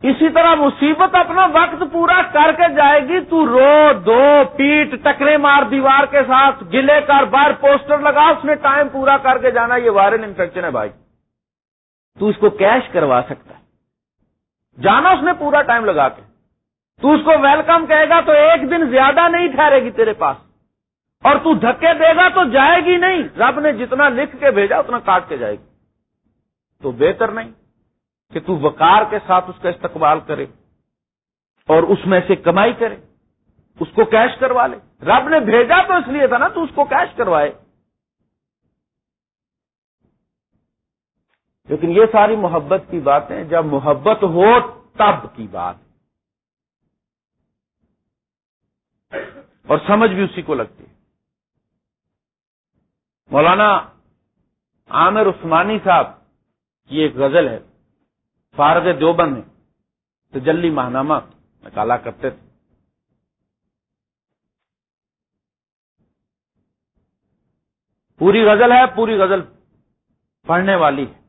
اسی طرح مصیبت اپنا وقت پورا کر کے جائے گی، تو رو، دو، پیٹ، ٹکرے مار دیوار کے ساتھ، گلے کر بار پوسٹر لگا، اس نے ٹائم پورا کر کے جانا، یہ وائرل انفیکشن ہے بھائی۔ تو اس کو کیش کروا سکتا ہے۔ جانا اس نے پورا ٹائم لگا کے۔ تو اس کو ویلکم کہے گا، تو ایک دن زیادہ نہیں ٹھہرے گی تیرے پاس۔ اور تو دھکے دے گا تو جائے گی نہیں۔ رب نے جتنا لکھ کے بھیجا، اتنا کاٹ کے جائے گی۔ تو بہتر نہیں۔ کہ تو وقار کے ساتھ اس کا استقبال کرے اور اس میں سے کمائی کرے، اس کو کیش کروا لے۔ رب نے بھیجا تو اس لیے تھا نا تو اس کو کیش کروائے۔ لیکن یہ ساری محبت کی باتیں، جب محبت ہو تب کی بات۔ اور سمجھ بھی اسی کو لگتی ہے۔ مولانا عامر عثمانی صاحب کی ایک غزل ہے۔ فارغ دیوبند میں تجلی ماہنامہ نکالا کرتے تھے۔ پوری غزل ہے، پوری غزل پڑھنے والی ہے۔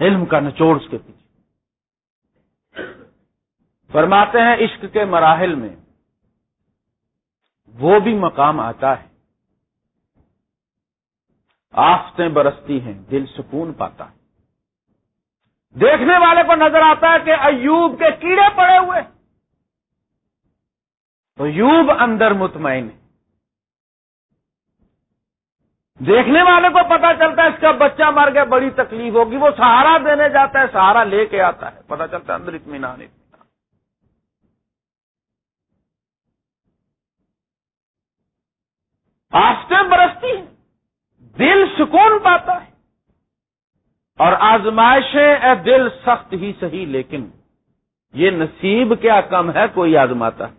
علم کا نچوڑ اس کے پیچھے۔ فرماتے ہیں، عشق کے مراحل میں وہ بھی مقام آتا ہے۔ آفتیں برستی ہیں، دل سکون پاتا ہے۔ دیکھنے والے کو نظر آتا ہے کہ ایوب کے کیڑے پڑے ہوئے تو ایوب اندر مطمئن ہے۔ دیکھنے والے کو پتا چلتا ہے اس کا بچہ مر گیا، بڑی تکلیف ہوگی، وہ سہارا دینے جاتا ہے، سہارا لے کے آتا ہے۔ پتا چلتا ہے اندر اطمینان اطمینان آسٹیں برستی دل سکون پاتا ہے۔ اور آزمائشیں اے دل سخت ہی صحیح، لیکن یہ نصیب کیا کم ہے، کوئی آزماتا ہے۔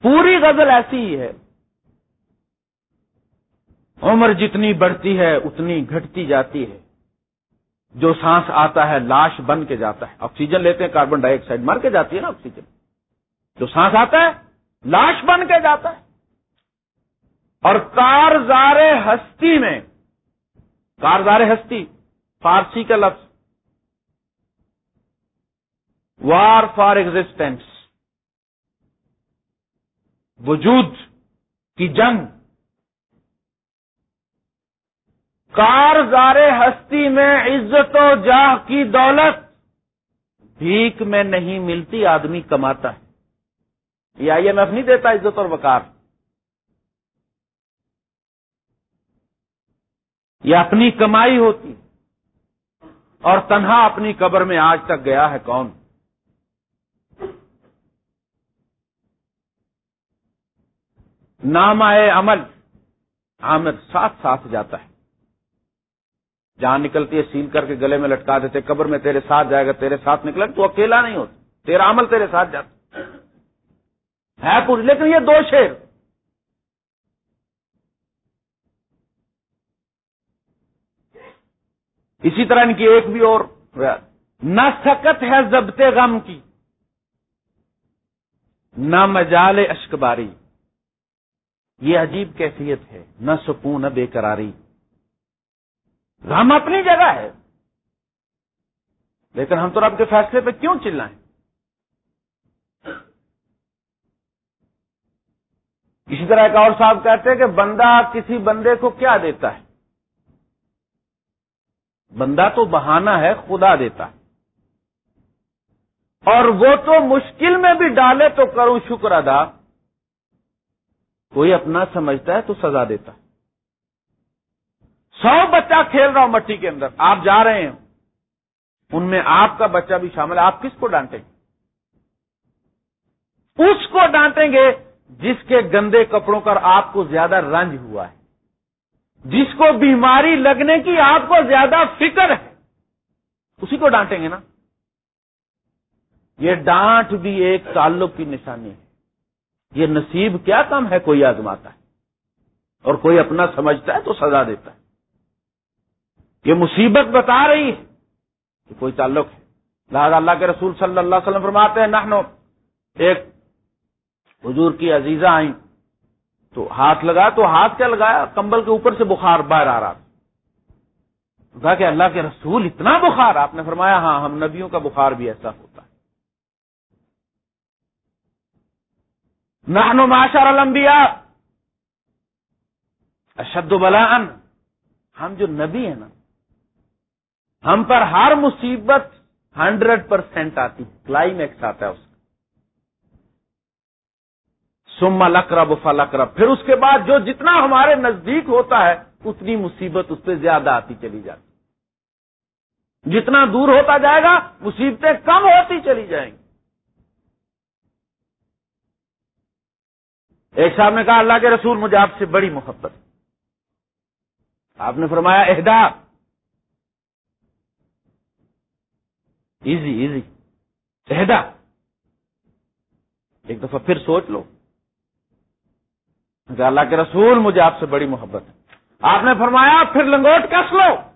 پوری غزل ایسی ہی ہے۔ عمر جتنی بڑھتی ہے، اتنی گھٹتی جاتی ہے۔ جو سانس آتا ہے، لاش بن کے جاتا ہے۔ آکسیجن لیتے ہیں، کاربن ڈائی آکسائڈ مر کے جاتی ہے نا آکسیجن۔ جو سانس آتا ہے، لاش بن کے جاتا ہے۔ اور کارزار ہستی میں، کارزار ہستی، فارسی کا لفظ وار فار ایگزٹینس وجود کی جنگ، کارزار ہستی میں عزت و جاہ کی دولت، بھیک میں نہیں ملتی، آدمی کماتا ہے۔ یہ آئی ایم ایف نہیں دیتا عزت اور وقار۔ یہ اپنی کمائی ہوتی اور تنہا اپنی قبر میں آج تک گیا ہے کون؟ نام آئے عمل عامر ساتھ ساتھ جاتا ہے۔ جہاں نکلتی ہے، سیل کر کے گلے میں لٹکا دیتے، قبر میں تیرے ساتھ جائے گا، تیرے ساتھ نکلے تو اکیلا نہیں ہوتا، تیرا عمل تیرے ساتھ جاتا۔ ہے پوری، لیکن یہ دو شیر۔ اسی طرح ان کی ایک بھی اور نہ سکت ہے ضبط غم کی، نہ مجال اشکباری۔ یہ عجیب کیفیت ہے، نہ سکون، نہ بے قراری غم اپنی جگہ ہے۔ لیکن ہم تو رب کے فیصلے پہ کیوں چلائیں؟ اسی طرح ایک اور صاحب کہتے ہیں کہ بندہ کسی بندے کو کیا دیتا ہے؟ بندہ تو بہانا ہے، خدا دیتا ہے۔ اور وہ تو مشکل میں بھی ڈالے تو کروں، شکر ادا۔ کوئی اپنا سمجھتا ہے تو سزا دیتا۔ ہے سو بچہ کھیل رہا ہوں مٹی کے اندر۔ آپ جا رہے ہیں۔ ان میں آپ کا بچہ بھی شامل ہے۔ آپ کس کو ڈانٹیں گے؟ اس کو ڈانٹیں گے جس کے گندے کپڑوں پر آپ کو زیادہ رنج ہوا ہے۔ جس کو بیماری لگنے کی آپ کو زیادہ فکر ہے، اسی کو ڈانٹیں گے نا۔ یہ ڈانٹ بھی ایک تعلق کی نشانی ہے۔ یہ نصیب کیا کم ہے، کوئی آزماتا ہے۔ اور کوئی اپنا سمجھتا ہے تو سزا دیتا ہے۔ یہ مصیبت بتا رہی ہے کہ کوئی تعلق ہے۔ لہذا اللہ کے رسول صلی اللہ علیہ وسلم فرماتے ہیں، نحنو ایک حضور کی عزیزہ آئیں۔ تو ہاتھ لگا تو ہاتھ کیا لگایا؟ کمبل کے اوپر سے بخار باہر آ رہا کہا کہ اللہ کے رسول اتنا بخار، آپ نے فرمایا ہاں ہم نبیوں کا بخار بھی ایسا ہوتا ہے۔ نحنو معاشر الانبیاء۔ اشد بلا ہم جو نبی ہیں نا، ہم پر ہر مصیبت ہنڈریڈ پرسینٹ آتی ہے کلائمیکس آتا ہے اس سما لکرب فلکرب پھر اس کے بعد جو جتنا ہمارے نزدیک ہوتا ہے، اتنی مصیبت اس پہ زیادہ آتی چلی جاتی۔ جتنا دور ہوتا جائے گا، مصیبتیں کم ہوتی چلی جائیں گی۔ ایک صاحب نے کہا، اللہ کے رسول، مجھے آپ سے بڑی محبت۔ آپ نے فرمایا، اہدا۔ ایزی ایزی عہدہ ایک دفعہ پھر سوچ لو۔ کہ اللہ کے رسول، مجھے آپ سے بڑی محبت ہے۔ آپ نے فرمایا، پھر لنگوٹ کس لو؟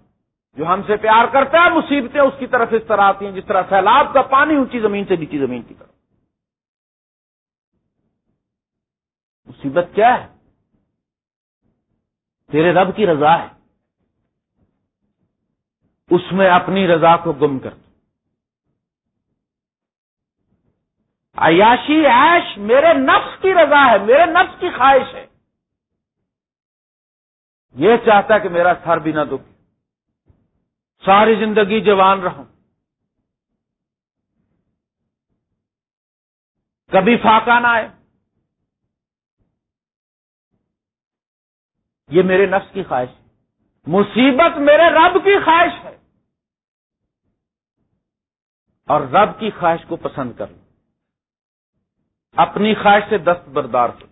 جو ہم سے پیار کرتا ہے، مصیبتیں اس کی طرف اس طرح آتی ہیں، جس طرح سیلاب کا پانی اونچی زمین سے نیچی زمین کی طرف۔ مصیبت کیا ہے؟ تیرے رب کی رضا ہے۔ اس میں اپنی رضا کو گم کر عیاشی عیش میرے نفس کی رضا ہے، میرے نفس کی خواہش ہے۔ یہ چاہتا کہ میرا سر بھی نہ دکھ ساری زندگی جوان رہوں۔ کبھی فاقہ نہ آئے۔ یہ میرے نفس کی خواہش ہے۔ مصیبت میرے رب کی خواہش ہے۔ اور رب کی خواہش کو پسند کر لوں۔ اپنی خواہش سے دست بردار ہو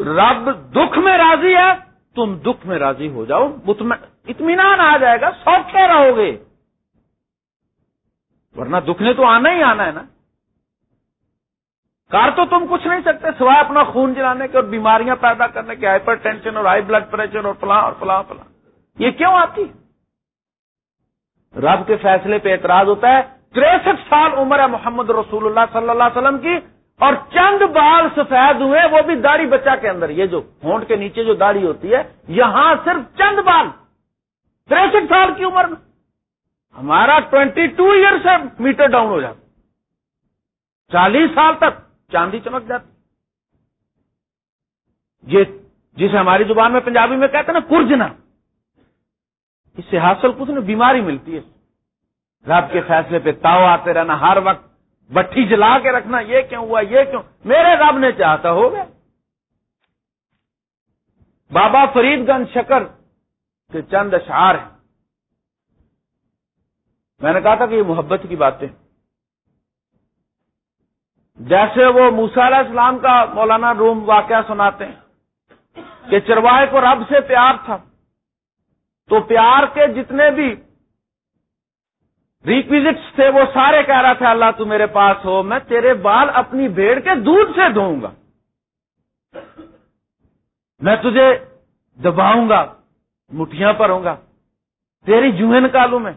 رب دکھ میں راضی ہے، تم دکھ میں راضی ہو جاؤ اطمینان آ جائے گا، سوکھے رہو گے۔ ورنہ دکھ نے تو آنا ہی آنا ہے نا۔ کار تو تم کچھ نہیں سکتے، سوائے اپنا خون جلانے کے اور بیماریاں پیدا کرنے کے، ہائپر ٹینشن اور ہائی بلڈ پریشر اور فلاں اور فلاں فلاں۔ یہ کیوں آتی؟ رب کے فیصلے پہ اعتراض ہوتا ہے تریسٹھ سال عمر ہے محمد رسول اللہ صلی اللہ علیہ وسلم کی، اور چند بال سفید ہوئے، وہ بھی داڑھی بچہ کے اندر۔ یہ جو ہونٹ کے نیچے جو داڑھی ہوتی ہے، یہاں صرف چند بال۔ تریسٹھ سال کی عمر۔ میں ہمارا ٹوینٹی ٹو ایئر سے میٹر ڈاؤن ہو جاتا۔ چالیس سال تک چاندی چمک جاتی۔ یہ جسے ہماری زبان میں پنجابی میں کہتے ہیں نا، کرجنا۔ اس سے حاصل کچھ نہیں بیماری ملتی ہے۔ رب کے فیصلے پہ تاؤ آتے رہنا، ہر وقت بٹھی جلا کے رکھنا، یہ کیوں ہوا، یہ کیوں؟ میرے رب نے چاہتا ہو گیا۔ بابا فرید گنج شکر کے چند اشعار ہیں۔ میں نے کہا تھا کہ یہ محبت کی باتیں۔ جیسے وہ موسا علیہ السلام کا مولانا روم واقعہ سناتے ہیں کہ چرواہے کو رب سے پیار تھا۔ تو پیار کے جتنے بھی ریکویزٹس تھے، وہ سارے کہہ رہا تھا، اللہ تو میرے پاس ہو، میں تیرے بال اپنی بھیڑ کے دودھ سے دھوؤں گا۔ میں تجھے دباؤں گا، مٹھیاں پر ہوں گا، تیری جوہے نکالوں میں۔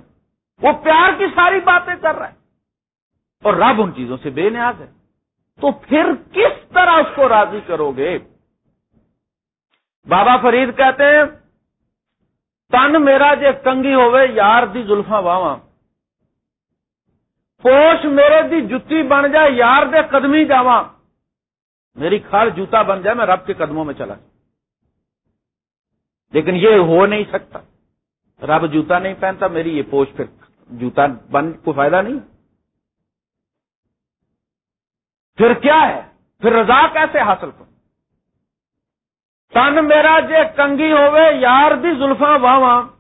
وہ پیار کی ساری باتیں کر رہا ہے۔ اور رب ان چیزوں سے بے نیاز ہے۔ تو پھر کس طرح اس کو راضی کرو گے؟ بابا فرید کہتے ہیں، تن میرا جے کنگی ہوئے یار دی زلفا واواں۔ پوش میرے دی جتی بن جائے، یار دے قدمی جاواں۔ میری کھڑ جوتا بن جائے، میں رب کے قدموں میں چلا لیکن یہ ہو نہیں سکتا۔ رب جوتا نہیں پہنتا، میری یہ پوش پھر جوتا بن کو فائدہ نہیں۔ پھر کیا ہے؟ پھر رضا کیسے حاصل کروں؟ تن میرا جے کنگی ہوئے یار دی زلفا واواں۔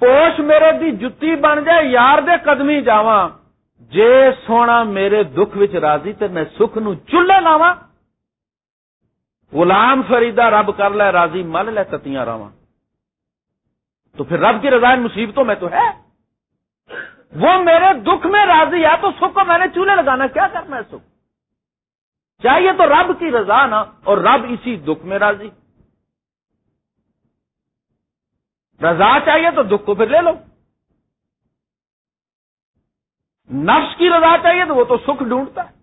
پوش میرے دی جتی بن جائے، یار دے قدمی جاواں۔ جے سونا میرے دکھ وچ راضی تے میں سکھ نو چولہے لاواں۔ غلام فریدا رب کر لے، راضی مل لے، تتیاں راواں۔ تو پھر رب کی رضا مصیبتوں میں تو ہے۔ وہ میرے دکھ میں راضی ہے، تو سکھ کو میں نے چولہے لگانا کیا کرنا ہے سکھ؟ چاہیے تو رب کی رضا نا، اور رب اسی دکھ میں راضی۔ رضا چاہیے تو دکھ کو پھر لے لو۔ نفس کی رضا چاہیے تو وہ تو سکھ ڈھونڈتا ہے۔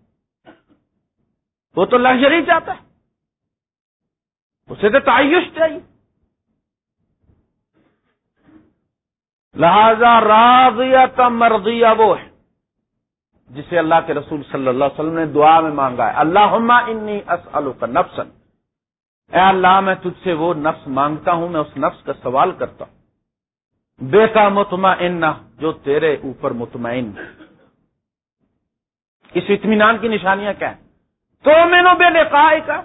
وہ تو لگژری چاہتا ہے۔ اسے تو تعیش چاہیے۔ لہذا راضیہ کا مرضیہ وہ ہے۔ جسے اللہ کے رسول صلی اللہ علیہ وسلم نے دعا میں مانگا ہے۔ اللہ انی اسلو کا نفسن اے اللہ، میں تجھ سے وہ نفس مانگتا ہوں، میں اس نفس کا سوال کرتا ہوں۔ بے کا مطمئن جو تیرے اوپر مطمئن۔ اس اطمینان کی نشانیاں کیا ہیں؟ تو میں نو بے لقاء کا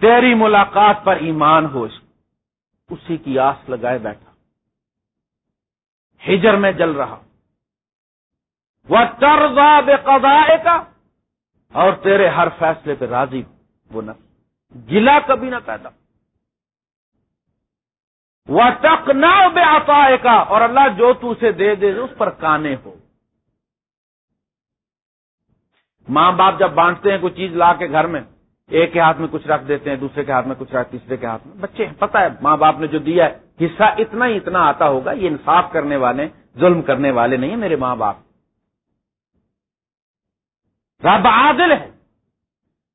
تیری ملاقات پر ایمان ہو۔ اسی کی آس لگائے بیٹھا۔ ہجر میں جل رہا۔ وہ ترزا بے کا اور تیرے ہر فیصلے پہ راضی وہ نہ گلا کبھی نہ پیدا۔ وہ تک نہ بے کا اور اللہ جو تو اسے دے دے، اس پر کانے ہو۔ ماں باپ جب بانٹتے ہیں کوئی چیز لا کے گھر میں، ایک کے ہاتھ میں کچھ رکھ دیتے ہیں، دوسرے کے ہاتھ میں کچھ رکھ، تیسرے کے ہاتھ میں۔ بچے پتا ہے، ماں باپ نے جو دیا ہے، حصہ اتنا ہی اتنا آتا ہوگا، یہ انصاف کرنے والے، ظلم کرنے والے نہیں ہیں میرے ماں باپ۔ رب عادل ہے۔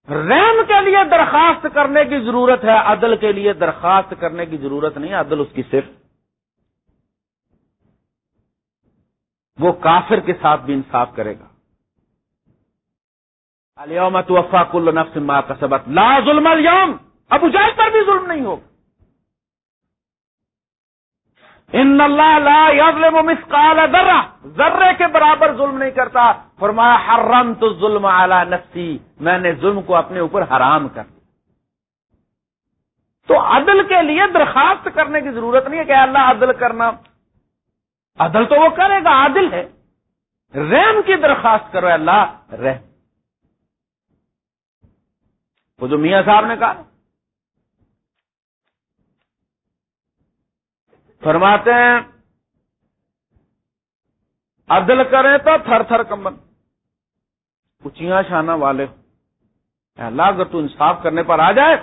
رحم کے لیے درخواست کرنے کی ضرورت ہے، عدل کے لیے درخواست کرنے کی ضرورت نہیں، عدل اس کی صرف۔ وہ کافر کے ساتھ بھی انصاف کرے گا۔ توفا کل نفس ما کسبت لا ظلم اليوم۔ اب اجائے پر بھی ظلم نہیں ہوگا۔ ان اللہ لا یظلم مسقال ذرہ، ذرے کے برابر ظلم نہیں کرتا۔ فرمایا حرم تو ظلم اعلی نفسی، میں نے ظلم کو اپنے اوپر حرام کر تو عدل کے لیے درخواست کرنے کی ضرورت نہیں ہے کہ اللہ عدل کرنا۔ عدل تو وہ کرے گا، عادل ہے۔ رحم کی درخواست کرو اللہ، رحم۔ وہ جو میاں صاحب نے کہا فرماتے ہیں، عدل کریں تو تھر تھر کمبن اچیاں شانہ والے اللہ، اگر تو انصاف کرنے پر آ جائے،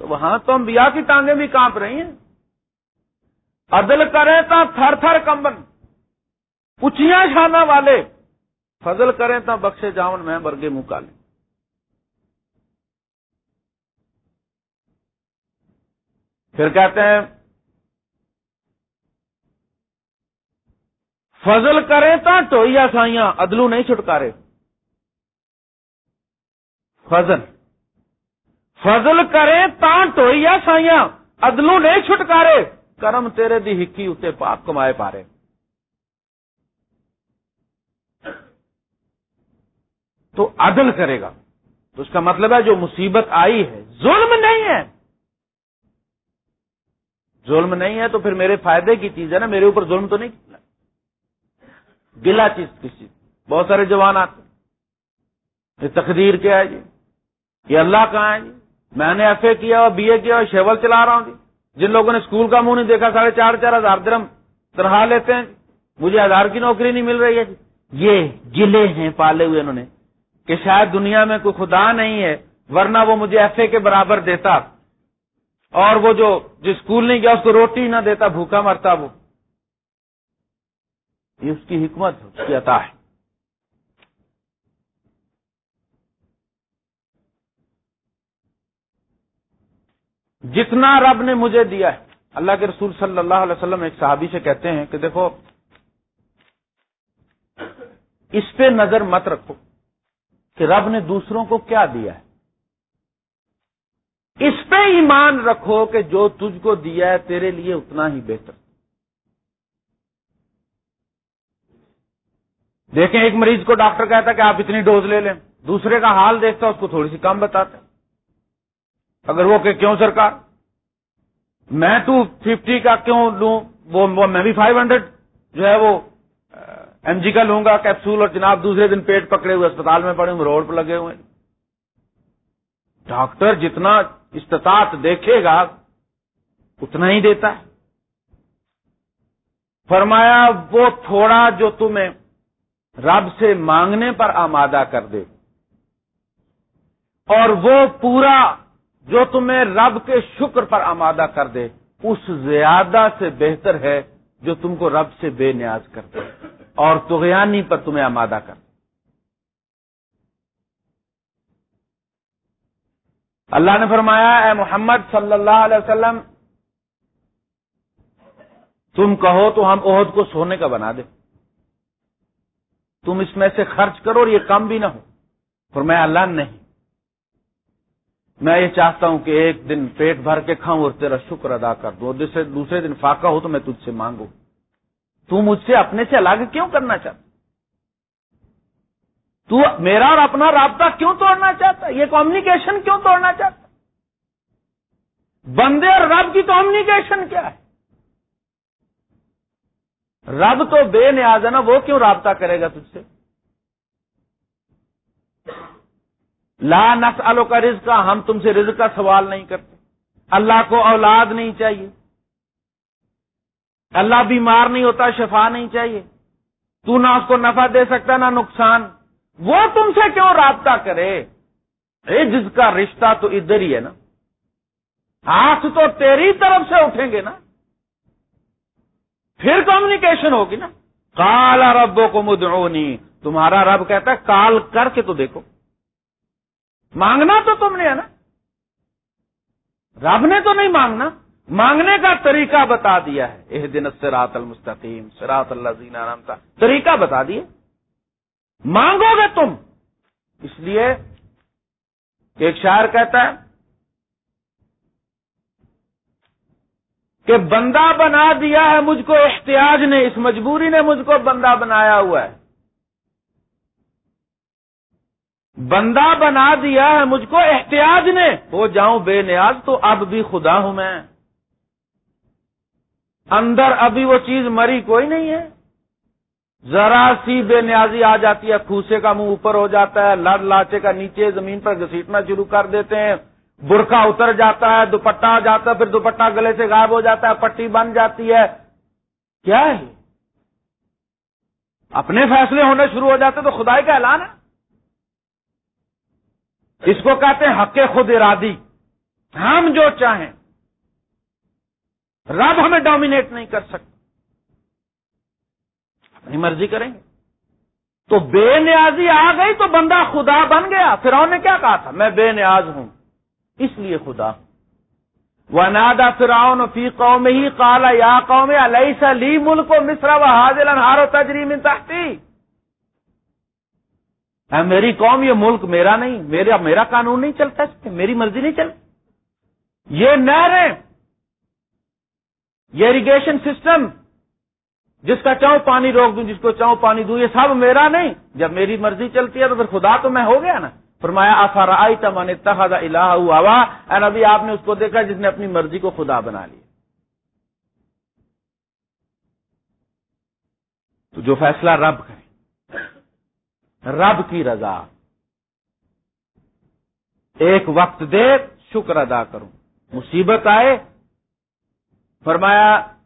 تو وہاں تو ہم کی ٹانگیں بھی کانپ رہی ہیں۔ عدل کریں تو تھر تھر کمبن اچیاں شانہ والے، فضل کریں تو بخشے جاون میں برگے منہ کالے۔ پھر کہتے ہیں فضل کریں تو ٹوئیا سائیاں ادلو نہیں چھٹکارے۔ فضل۔ فضل کریں تان ٹوئیا سائیاں ادلو نہیں چھٹکارے۔ کرم تیرے دی ہکی اتنے پاپ کمائے پارے۔ تو عدل کرے گا۔ تو اس کا مطلب ہے جو مصیبت آئی ہے، ظلم نہیں ہے۔ ظلم نہیں ہے تو پھر میرے فائدے کی چیز ہے نا، میرے اوپر ظلم تو نہیں۔ گلا چیز کسی۔ بہت سارے جوان آتے یہ تقدیر کیا ہے جی؟ یہ اللہ کہاں ہے جی۔ میں نے ایف اے کیا اور بی اے کیا اور شیول چلا رہا ہوں جی۔ جن لوگوں نے اسکول کا منہ نہیں دیکھا، ساڑھے چار چار ہزار درم تنہا لیتے ہیں۔ مجھے ہزار کی نوکری نہیں مل رہی ہے جی۔ یہ گلے ہیں پالے ہوئے انہوں نے کہ شاید دنیا میں کوئی خدا نہیں ہے، ورنہ وہ مجھے ایف اے کے برابر دیتا۔ اور وہ جو جو اسکول نہیں گیا، اس کو روٹی نہ دیتا، بھوکا مرتا وہ۔ یہ اس کی حکمت اس کی عطا ہے۔ جتنا رب نے مجھے دیا ہے، اللہ کے رسول صلی اللہ علیہ وسلم ایک صحابی سے کہتے ہیں کہ دیکھو، اس پہ نظر مت رکھو کہ رب نے دوسروں کو کیا دیا ہے۔ اس پہ ایمان رکھو کہ جو تجھ کو دیا ہے، تیرے لیے اتنا ہی بہتر۔ دیکھیں ایک مریض کو ڈاکٹر کہتا کہ آپ اتنی ڈوز لے لیں۔ دوسرے کا حال دیکھتا اس کو تھوڑی سی کم بتاتے اگر وہ کہ کیوں سرکار؟ میں تو ففٹی کا کیوں لوں؟ وہ میں بھی فائیو ہنڈریڈ جو ہے وہ ایم جی کا لوں گا کیپسول اور جناب دوسرے دن پیٹ پکڑے ہوئے اسپتال میں پڑے ہوئے، روڈ پہ لگے ہوئے۔ ڈاکٹر جتنا استطاعت دیکھے گا، اتنا ہی دیتا ہے۔ فرمایا وہ تھوڑا جو تمہیں رب سے مانگنے پر آمادہ کر دے۔ اور وہ پورا جو تمہیں رب کے شکر پر آمادہ کر دے، اس زیادہ سے بہتر ہے جو تم کو رب سے بے نیاز کر دے۔ اور تغیانی پر تمہیں آمادہ کر دے۔ اللہ نے فرمایا، اے محمد صلی اللہ علیہ وسلم، تم کہو تو ہم عہد کو سونے کا بنا دیں تم اس میں سے خرچ کرو اور یہ کم بھی نہ ہو۔ پر میں اللہ نہیں۔ میں یہ چاہتا ہوں کہ ایک دن پیٹ بھر کے کھاؤں اور تیرا شکر ادا کر دوں دوسرے دن فاقہ ہو تو میں تجھ سے مانگوں۔ تو مجھ سے اپنے سے الگ کیوں کرنا چاہتا تو میرا اور اپنا رابطہ کیوں توڑنا چاہتا؟ یہ کمیونیکیشن کیوں توڑنا چاہتا؟ بندے اور رب کی کمیونیکیشن کیا ہے؟ رب تو بے نیاز ہے نا، وہ کیوں رابطہ کرے گا تجھ سے؟ لا نس کا رزق کا ہم تم سے رزق کا سوال نہیں کرتے۔ اللہ کو اولاد نہیں چاہیے۔ اللہ بیمار نہیں ہوتا، شفا نہیں چاہیے۔ تو نہ اس کو نفع دے سکتا، نہ نقصان۔ وہ تم سے کیوں رابطہ کرے؟ اے، جس کا رشتہ تو ادھر ہی ہے نا۔ ہاتھ تو تیری طرف سے اٹھیں گے نا۔ پھر کمیونیکیشن ہوگی نا۔ کالا ربوں کو مدعونی تمہارا رب کہتا ہے، کال کر کے تو دیکھو۔ مانگنا تو تم نے ہے نا۔ رب نے تو نہیں مانگنا۔ مانگنے کا طریقہ بتا دیا ہے۔ اح دن سرات المستقیم۔ سراط اللہ زینا نام کا طریقہ بتا دیے مانگو گے تم۔ اس لیے ایک شاعر کہتا ہے کہ بندہ بنا دیا ہے، مجھ کو احتیاج نے اس مجبوری نے مجھ کو بندہ بنایا ہوا ہے۔ بندہ بنا دیا ہے، مجھ کو احتیاج نے ہو جاؤں بے نیاز تو اب بھی خدا ہوں میں۔ اندر ابھی وہ چیز مری کوئی نہیں ہے۔ ذرا سی بے نیازی آ جاتی ہے، کھوسے کا منہ اوپر ہو جاتا ہے لڑ لاچے کا نیچے زمین پر گھسیٹنا شروع کر دیتے ہیں۔ برقع اتر جاتا ہے، دوپٹہ جاتا ہے، پھر دوپٹہ گلے سے غائب ہو جاتا ہے، پٹی بن جاتی ہے۔ کیا ہے؟ اپنے فیصلے ہونے شروع ہو جاتے تو خدائی کا اعلان ہے۔ اس کو کہتے ہیں حق خود ارادی۔ ہم جو چاہیں، رب ہمیں ڈومینیٹ نہیں کر سکتے اپنی مرضی کریں۔ گے تو بے نیازی آ گئی تو بندہ خدا بن گیا۔ پھر نے کیا کہا تھا؟ میں بے نیاز ہوں۔ اس لیے خدا۔ وہ نادا فراؤن فی قوم ہی کالا یا قوم علیہ سلی ملک و مصرا و حاضل انہار و تجریم تحتی اے میری قوم، یہ ملک میرا نہیں، میرا میرا قانون نہیں چلتا اس پہ، میری مرضی نہیں چلتی۔ یہ نہریں یہ اریگیشن سسٹم جس کا چاہوں پانی روک دوں، جس کو چاہوں پانی دوں، یہ سب میرا نہیں۔ جب میری مرضی چلتی ہے تو پھر خدا تو میں ہو گیا نا۔ فرمایا آفار آئی تمن اتحاد اللہ ہوا؟ اینڈ ابھی آپ نے اس کو دیکھا جس نے اپنی مرضی کو خدا بنا لیا۔ تو جو فیصلہ رب کرے رب کی رضا۔ ایک وقت دے، شکر ادا کروں مصیبت آئے۔ فرمایا،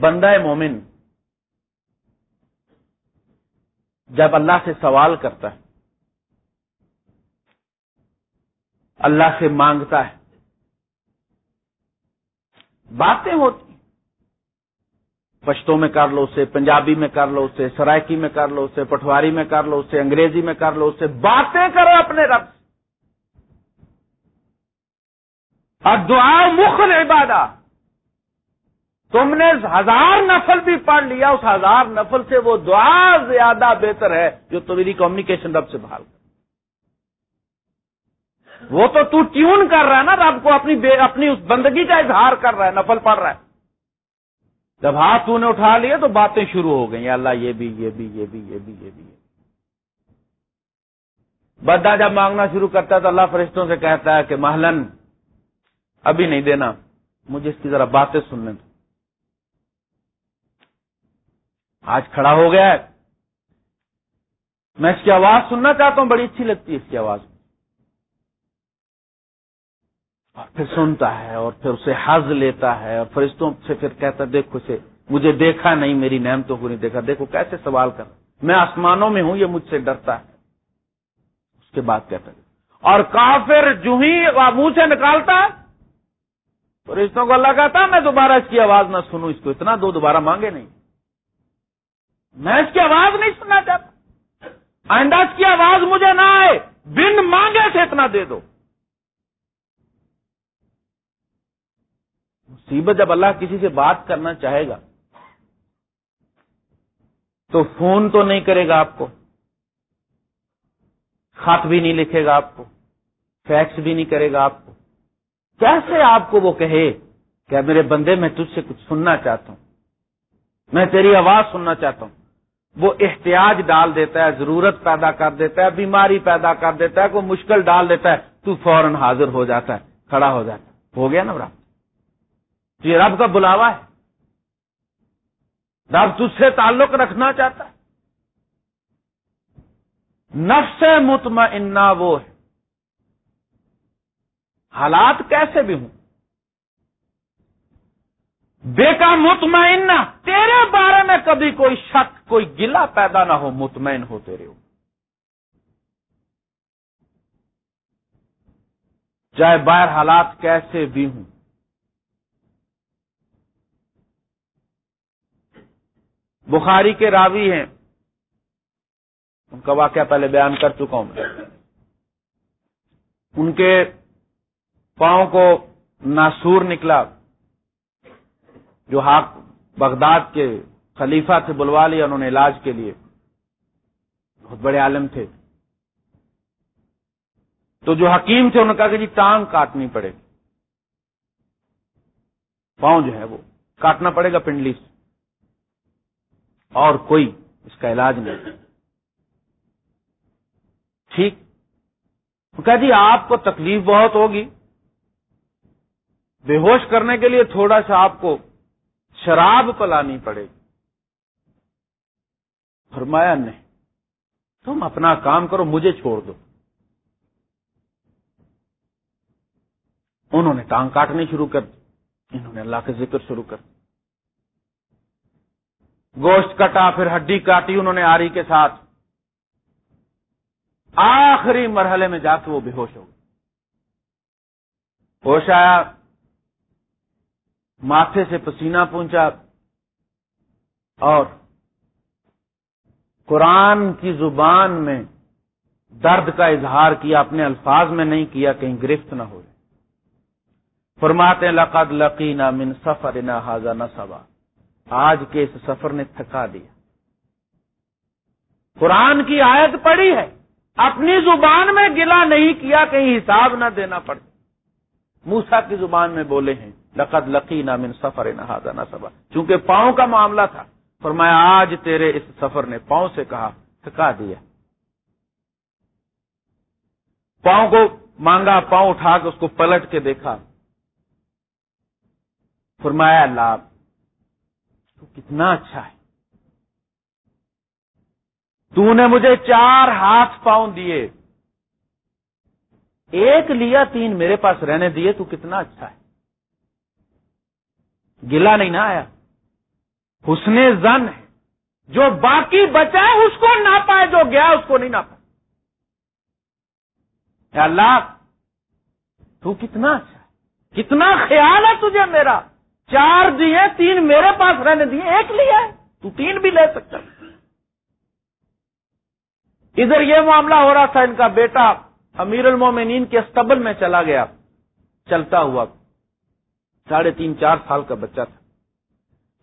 بندہ مومن جب اللہ سے سوال کرتا ہے، اللہ سے مانگتا ہے، باتیں ہوتی پشتوں میں کر لو اسے، پنجابی میں کر لو اسے سرائکی میں کر لو اسے پٹواری میں کر لو اسے، انگریزی میں کر لو اسے، باتیں کرو اپنے رب سے۔ اور دعا مخل عبادہ۔ تم نے ہزار نفل بھی پڑھ لیا، اس ہزار نفل سے وہ دعا زیادہ بہتر ہے جو تمہاری کمیونیکیشن رب سے بحال کر وہ تو تو ٹیون کر رہا ہے نا، رب کو اپنی بے اپنی اس بندگی کا اظہار کر رہا ہے، نفل پڑھ رہا ہے۔ جب ہاتھ تو نے اٹھا لیے تو باتیں شروع ہو گئی اللہ یہ بھی یہ بھی یہ بھی یہ بھی یہ بھی۔ بدا جب مانگنا شروع کرتا ہے تو اللہ فرشتوں سے کہتا ہے کہ محلن، ابھی نہیں دینا، مجھے اس کی ذرا باتیں سننے دو۔ آج کھڑا ہو گیا ہے۔ میں اس کی آواز سننا چاہتا ہوں، بڑی اچھی لگتی ہے اس کی آواز۔ اور پھر سنتا ہے، اور پھر اسے حض لیتا ہے، اور فرشتوں سے پھر کہتا دیکھو اسے، مجھے دیکھا نہیں، میری نعمتوں کو نہیں دیکھا۔ دیکھو کیسے سوال کر۔ میں آسمانوں میں ہوں، یہ مجھ سے ڈرتا ہے۔ اس کے بعد کہتا ہے، اور کافر جو ہی منہ سے نکالتا ہے، فرشتوں کو اللہ کہتا میں دوبارہ اس کی آواز نہ سنوں، اس کو اتنا دو دوبارہ مانگے نہیں۔ میں اس کی آواز نہیں سننا چاہتا۔ آئندہ اس کی آواز مجھے نہ آئے۔ بن مانگے سے اتنا دے دو۔ مصیبت جب اللہ کسی سے بات کرنا چاہے گا، تو فون تو نہیں کرے گا آپ کو۔ خط بھی نہیں لکھے گا آپ کو۔ فیکس بھی نہیں کرے گا آپ کو۔ کیسے آپ کو وہ کہے کہ میرے بندے، میں تجھ سے کچھ سننا چاہتا ہوں۔ میں تیری آواز سننا چاہتا ہوں۔ وہ احتیاج ڈال دیتا ہے، ضرورت پیدا کر دیتا ہے، بیماری پیدا کر دیتا ہے، کوئی مشکل ڈال دیتا ہے، تو فوراً حاضر ہو جاتا ہے، کھڑا ہو جاتا ہے۔ ہو گیا نا رب؟ یہ رب کا بلاوا ہے۔ رب تجھ سے تعلق رکھنا چاہتا ہے۔ نفس مطمئنہ وہ ہے۔ حالات کیسے بھی ہوں۔ بے کا مطمئن تیرے بارے میں کبھی کوئی شک کوئی گلا پیدا نہ ہو، مطمئن ہو تیرے چاہے باہر حالات کیسے بھی ہوں۔ بخاری کے راوی ہیں۔ ان کا واقعہ پہلے بیان کر چکا ہوں میں۔ ان کے پاؤں کو ناسور نکلا۔ جو ہاک بغداد کے خلیفہ سے بلوا لیا انہوں نے علاج کے لیے۔ بہت بڑے عالم تھے۔ تو جو حکیم تھے، انہوں نے کہا کہ جی ٹانگ کاٹنی پڑے۔ گی پاؤں جو ہے وہ کاٹنا پڑے گا پنڈلی سے۔ اور کوئی اس کا علاج نہیں۔ ٹھیک۔ کہا جی آپ کو تکلیف بہت ہوگی۔ بے ہوش کرنے کے لیے تھوڑا سا آپ کو شراب پلانی پڑے۔ گی فرمایا نہیں، تم اپنا کام کرو، مجھے چھوڑ دو۔ انہوں نے ٹانگ کاٹنی شروع کر دی۔ انہوں نے اللہ کے ذکر شروع کر دی۔ گوشت کٹا، پھر ہڈی کاٹی انہوں نے آری کے ساتھ۔ آخری مرحلے میں جا کے وہ بے ہوش ہو گئے۔ ہوش آیا، ماتھے سے پسینہ پہنچا اور قرآن کی زبان میں درد کا اظہار کیا، اپنے الفاظ میں نہیں کیا، کہیں گرفت نہ ہو فرماتے لقد من سفر نہ حاضہ نہ سوا آج کے اس سفر نے تھکا دیا۔ قرآن کی آیت پڑی ہے۔ اپنی زبان میں گلا نہیں کیا، کہیں حساب نہ دینا پڑے۔ موسا کی زبان میں بولے ہیں، لقد لقینا من سفر نہ نہ سبا چونکہ پاؤں کا معاملہ تھا۔ فرمایا آج تیرے اس سفر نے پاؤں سے کہا، تھکا دیا۔ پاؤں کو مانگا، پاؤں اٹھا کے اس کو پلٹ کے دیکھا۔ فرمایا اللہ تو کتنا اچھا ہے۔ تو نے مجھے چار ہاتھ پاؤں دیے۔ ایک لیا، تین میرے پاس رہنے دیے، تو کتنا اچھا ہے۔ گلا نہیں نہ آیا۔ حسن زن ہے۔ جو باقی بچا ہے، اس کو نہ پائے، جو گیا اس کو نہیں نہ پائے۔ اللہ، تو کتنا اچھا کتنا خیال ہے تجھے میرا۔ چار دیے، تین میرے پاس رہنے دیے، ایک لیا ہے۔ تو تین بھی لے سکتا ادھر یہ معاملہ ہو رہا تھا، ان کا بیٹا امیر المومنین کے استبل میں چلا گیا۔ چلتا ہوا، ساڑھے تین، چار سال کا بچہ تھا۔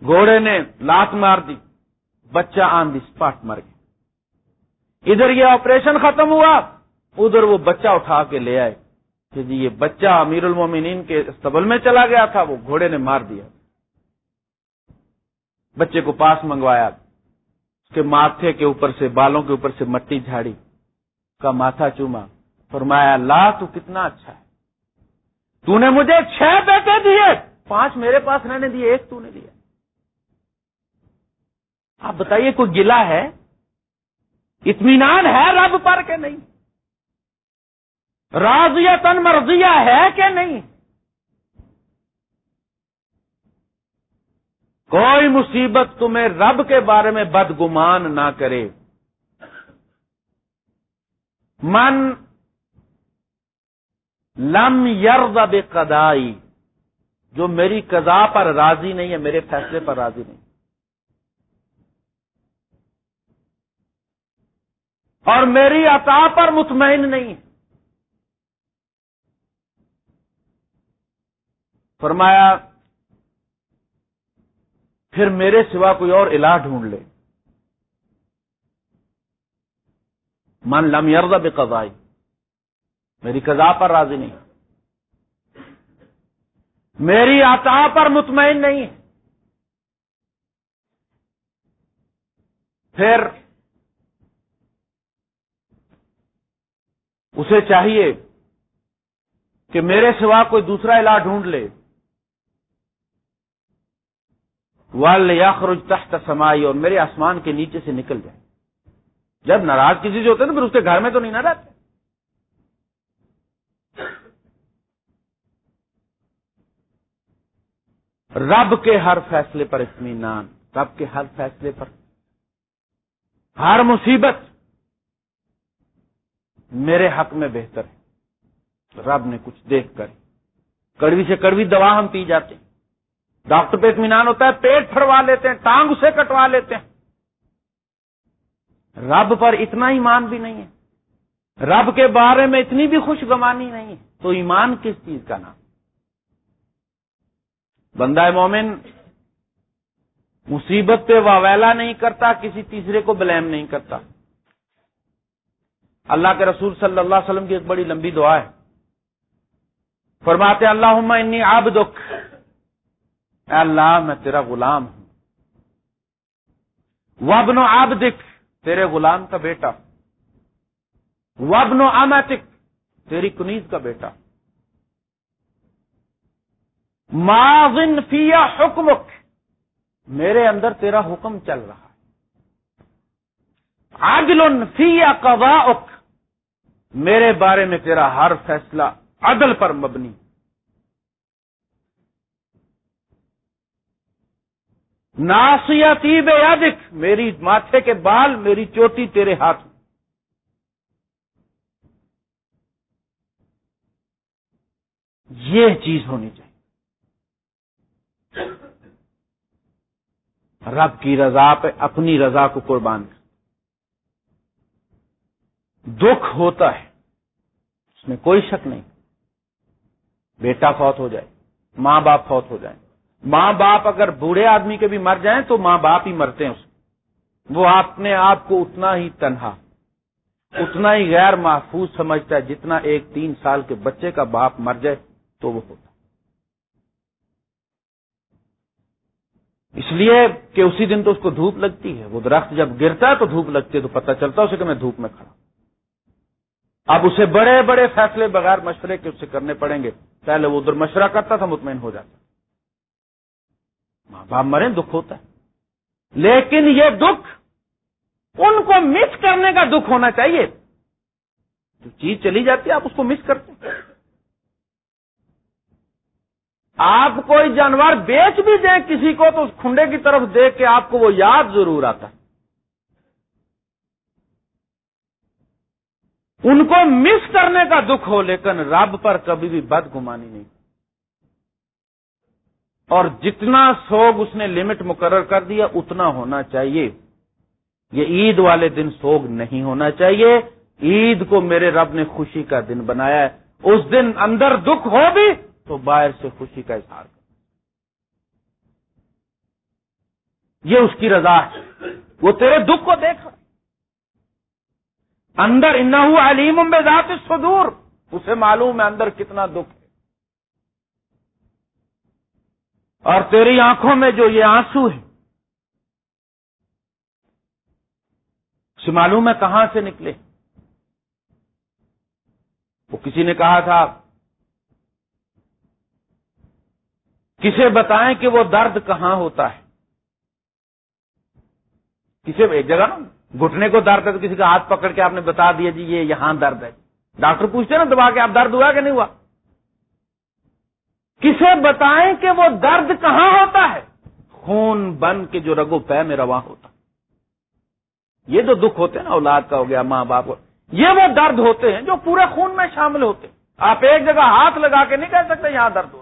گھوڑے نے لات مار دی، بچہ آن دی اسپاٹ مر گیا۔ ادھر یہ آپریشن ختم ہوا، ادھر وہ بچہ اٹھا کے لے آئے۔ کہ جی یہ بچہ امیر المومنین کے استبل میں چلا گیا تھا، وہ گھوڑے نے مار دیا۔ بچے کو پاس منگوایا، اس کے ماتھے کے اوپر سے، بالوں کے اوپر سے مٹی جھاڑی کا ماتھا چوما۔ فرمایا اللہ تو کتنا اچھا ہے۔ تو نے مجھے چھ بیٹے دیے، پانچ میرے پاس رہنے دیے، ایک تو نے دیا آپ بتائیے کوئی گلا ہے؟ اطمینان ہے رب پر کہ نہیں؟ راضیہ تن مرضیہ ہے کہ نہیں؟ کوئی مصیبت تمہیں رب کے بارے میں بدگمان نہ کرے۔ من لم یرد بے قدائی جو میری قضا پر راضی نہیں ہے، میرے فیصلے پر راضی نہیں۔ اور میری عطا پر مطمئن نہیں۔ فرمایا، پھر میرے سوا کوئی اور الہ ڈھونڈ لے۔ من لم یرد بے قضائی میری قضا پر راضی نہیں۔ میری عطا پر مطمئن نہیں۔ پھر اسے چاہیے کہ میرے سوا کوئی دوسرا علاج ڈھونڈ لے۔ وال یا خروج تحت سمائی اور میرے آسمان کے نیچے سے نکل جائے۔ جب ناراض کسی سے ہوتے نا، پھر اس کے گھر میں تو نہیں نہ رہتے رب کے ہر فیصلے پر اطمینان، رب کے ہر فیصلے پر۔ ہر مصیبت میرے حق میں بہتر ہے۔ رب نے کچھ دیکھ کر کڑوی سے کڑوی دوا ہم پی جاتے ہیں۔ ڈاکٹر پہ اطمینان ہوتا ہے، پیٹ پھڑوا لیتے ہیں، ٹانگ اسے کٹوا لیتے ہیں۔ رب پر اتنا ایمان بھی نہیں ہے۔ رب کے بارے میں اتنی بھی خوش گمانی نہیں ہے۔ تو ایمان کس چیز کا نام؟ بندہ مومن مصیبت پہ واویلا نہیں کرتا، کسی تیسرے کو بلیم نہیں کرتا۔ اللہ کے رسول صلی اللہ علیہ وسلم کی ایک بڑی لمبی دعا ہے۔ فرماتے اللہ انی آب دکھ اللہ، میں تیرا غلام ہوں۔ وبن و آب دکھ تیرے غلام کا بیٹا۔ وبن و امتک، تیری کنیز کا بیٹا۔ معذن فیا حکمک، میرے اندر تیرا حکم چل رہا ہے۔ عدل فیا قضاءک میرے بارے میں تیرا ہر فیصلہ عدل پر مبنی۔ ناسیاتی بے ادک میری ماتھے کے بال، میری چوٹی تیرے ہاتھ۔ یہ چیز ہونی چاہیے۔ رب کی رضا پہ، اپنی رضا کو قربان کر۔ دکھ ہوتا ہے، اس میں کوئی شک نہیں۔ بیٹا فوت ہو جائے، ماں باپ فوت ہو جائیں۔ ماں باپ اگر بوڑھے آدمی کے بھی مر جائیں تو ماں باپ ہی مرتے ہیں اس وہ اپنے آپ کو اتنا ہی تنہا، اتنا ہی غیر محفوظ سمجھتا ہے، جتنا ایک تین سال کے بچے کا باپ مر جائے تو وہ ہوتا اس لیے کہ اسی دن تو اس کو دھوپ لگتی ہے۔ وہ درخت جب گرتا ہے تو دھوپ لگتی ہے تو پتہ چلتا ہے اسے کہ میں دھوپ میں کھڑا اب اسے بڑے بڑے فیصلے بغیر مشورے کے اسے کرنے پڑیں گے۔ پہلے وہ ادھر مشورہ کرتا تھا، مطمئن ہو جاتا۔ ماں باپ مرے دکھ ہوتا ہے۔ لیکن یہ دکھ، ان کو مس کرنے کا دکھ ہونا چاہیے۔ جو چیز چلی جاتی ہے، آپ اس کو مس کرتے آپ کوئی جانور بیچ بھی دیں کسی کو، تو اس کھنڈے کی طرف دیکھ کے آپ کو وہ یاد ضرور آتا ہے۔ ان کو مس کرنے کا دکھ ہو، لیکن رب پر کبھی بھی بد گمانی نہیں۔ اور جتنا سوگ اس نے لمٹ مقرر کر دیا، اتنا ہونا چاہیے۔ یہ عید والے دن سوگ نہیں ہونا چاہیے۔ عید کو میرے رب نے خوشی کا دن بنایا ہے۔ اس دن اندر دکھ ہو بھی، تو باہر سے خوشی کا اظہار کر یہ اس کی رضا ہے۔ وہ تیرے دکھ کو دیکھ۔ اندر ہوا علیم بے ذات سدور اسے معلوم ہے اندر کتنا دکھ ہے۔ اور تیری آنکھوں میں جو یہ آنسو ہے اسے معلوم ہے کہاں سے نکلے۔ وہ کسی نے کہا تھا، کسے بتائیں کہ وہ درد کہاں ہوتا ہے؟ کسے ایک جگہ نا گھٹنے کو درد ہے تو کسی کا ہاتھ پکڑ کے آپ نے بتا دیا جی یہ یہاں درد ہے۔ ڈاکٹر پوچھتے نا دبا کے آپ درد ہوا کہ نہیں ہوا؟ کسے بتائیں کہ وہ درد کہاں ہوتا ہے؟ خون بن کے جو رگو پہ میں رواں ہوتا۔ یہ جو دکھ ہوتے ہیں نا، اولاد کا ہو گیا، ماں باپ کو یہ وہ درد ہوتے ہیں جو پورے خون میں شامل ہوتے ہیں۔ آپ ایک جگہ ہاتھ لگا کے نہیں کہہ سکتے یہاں درد ہو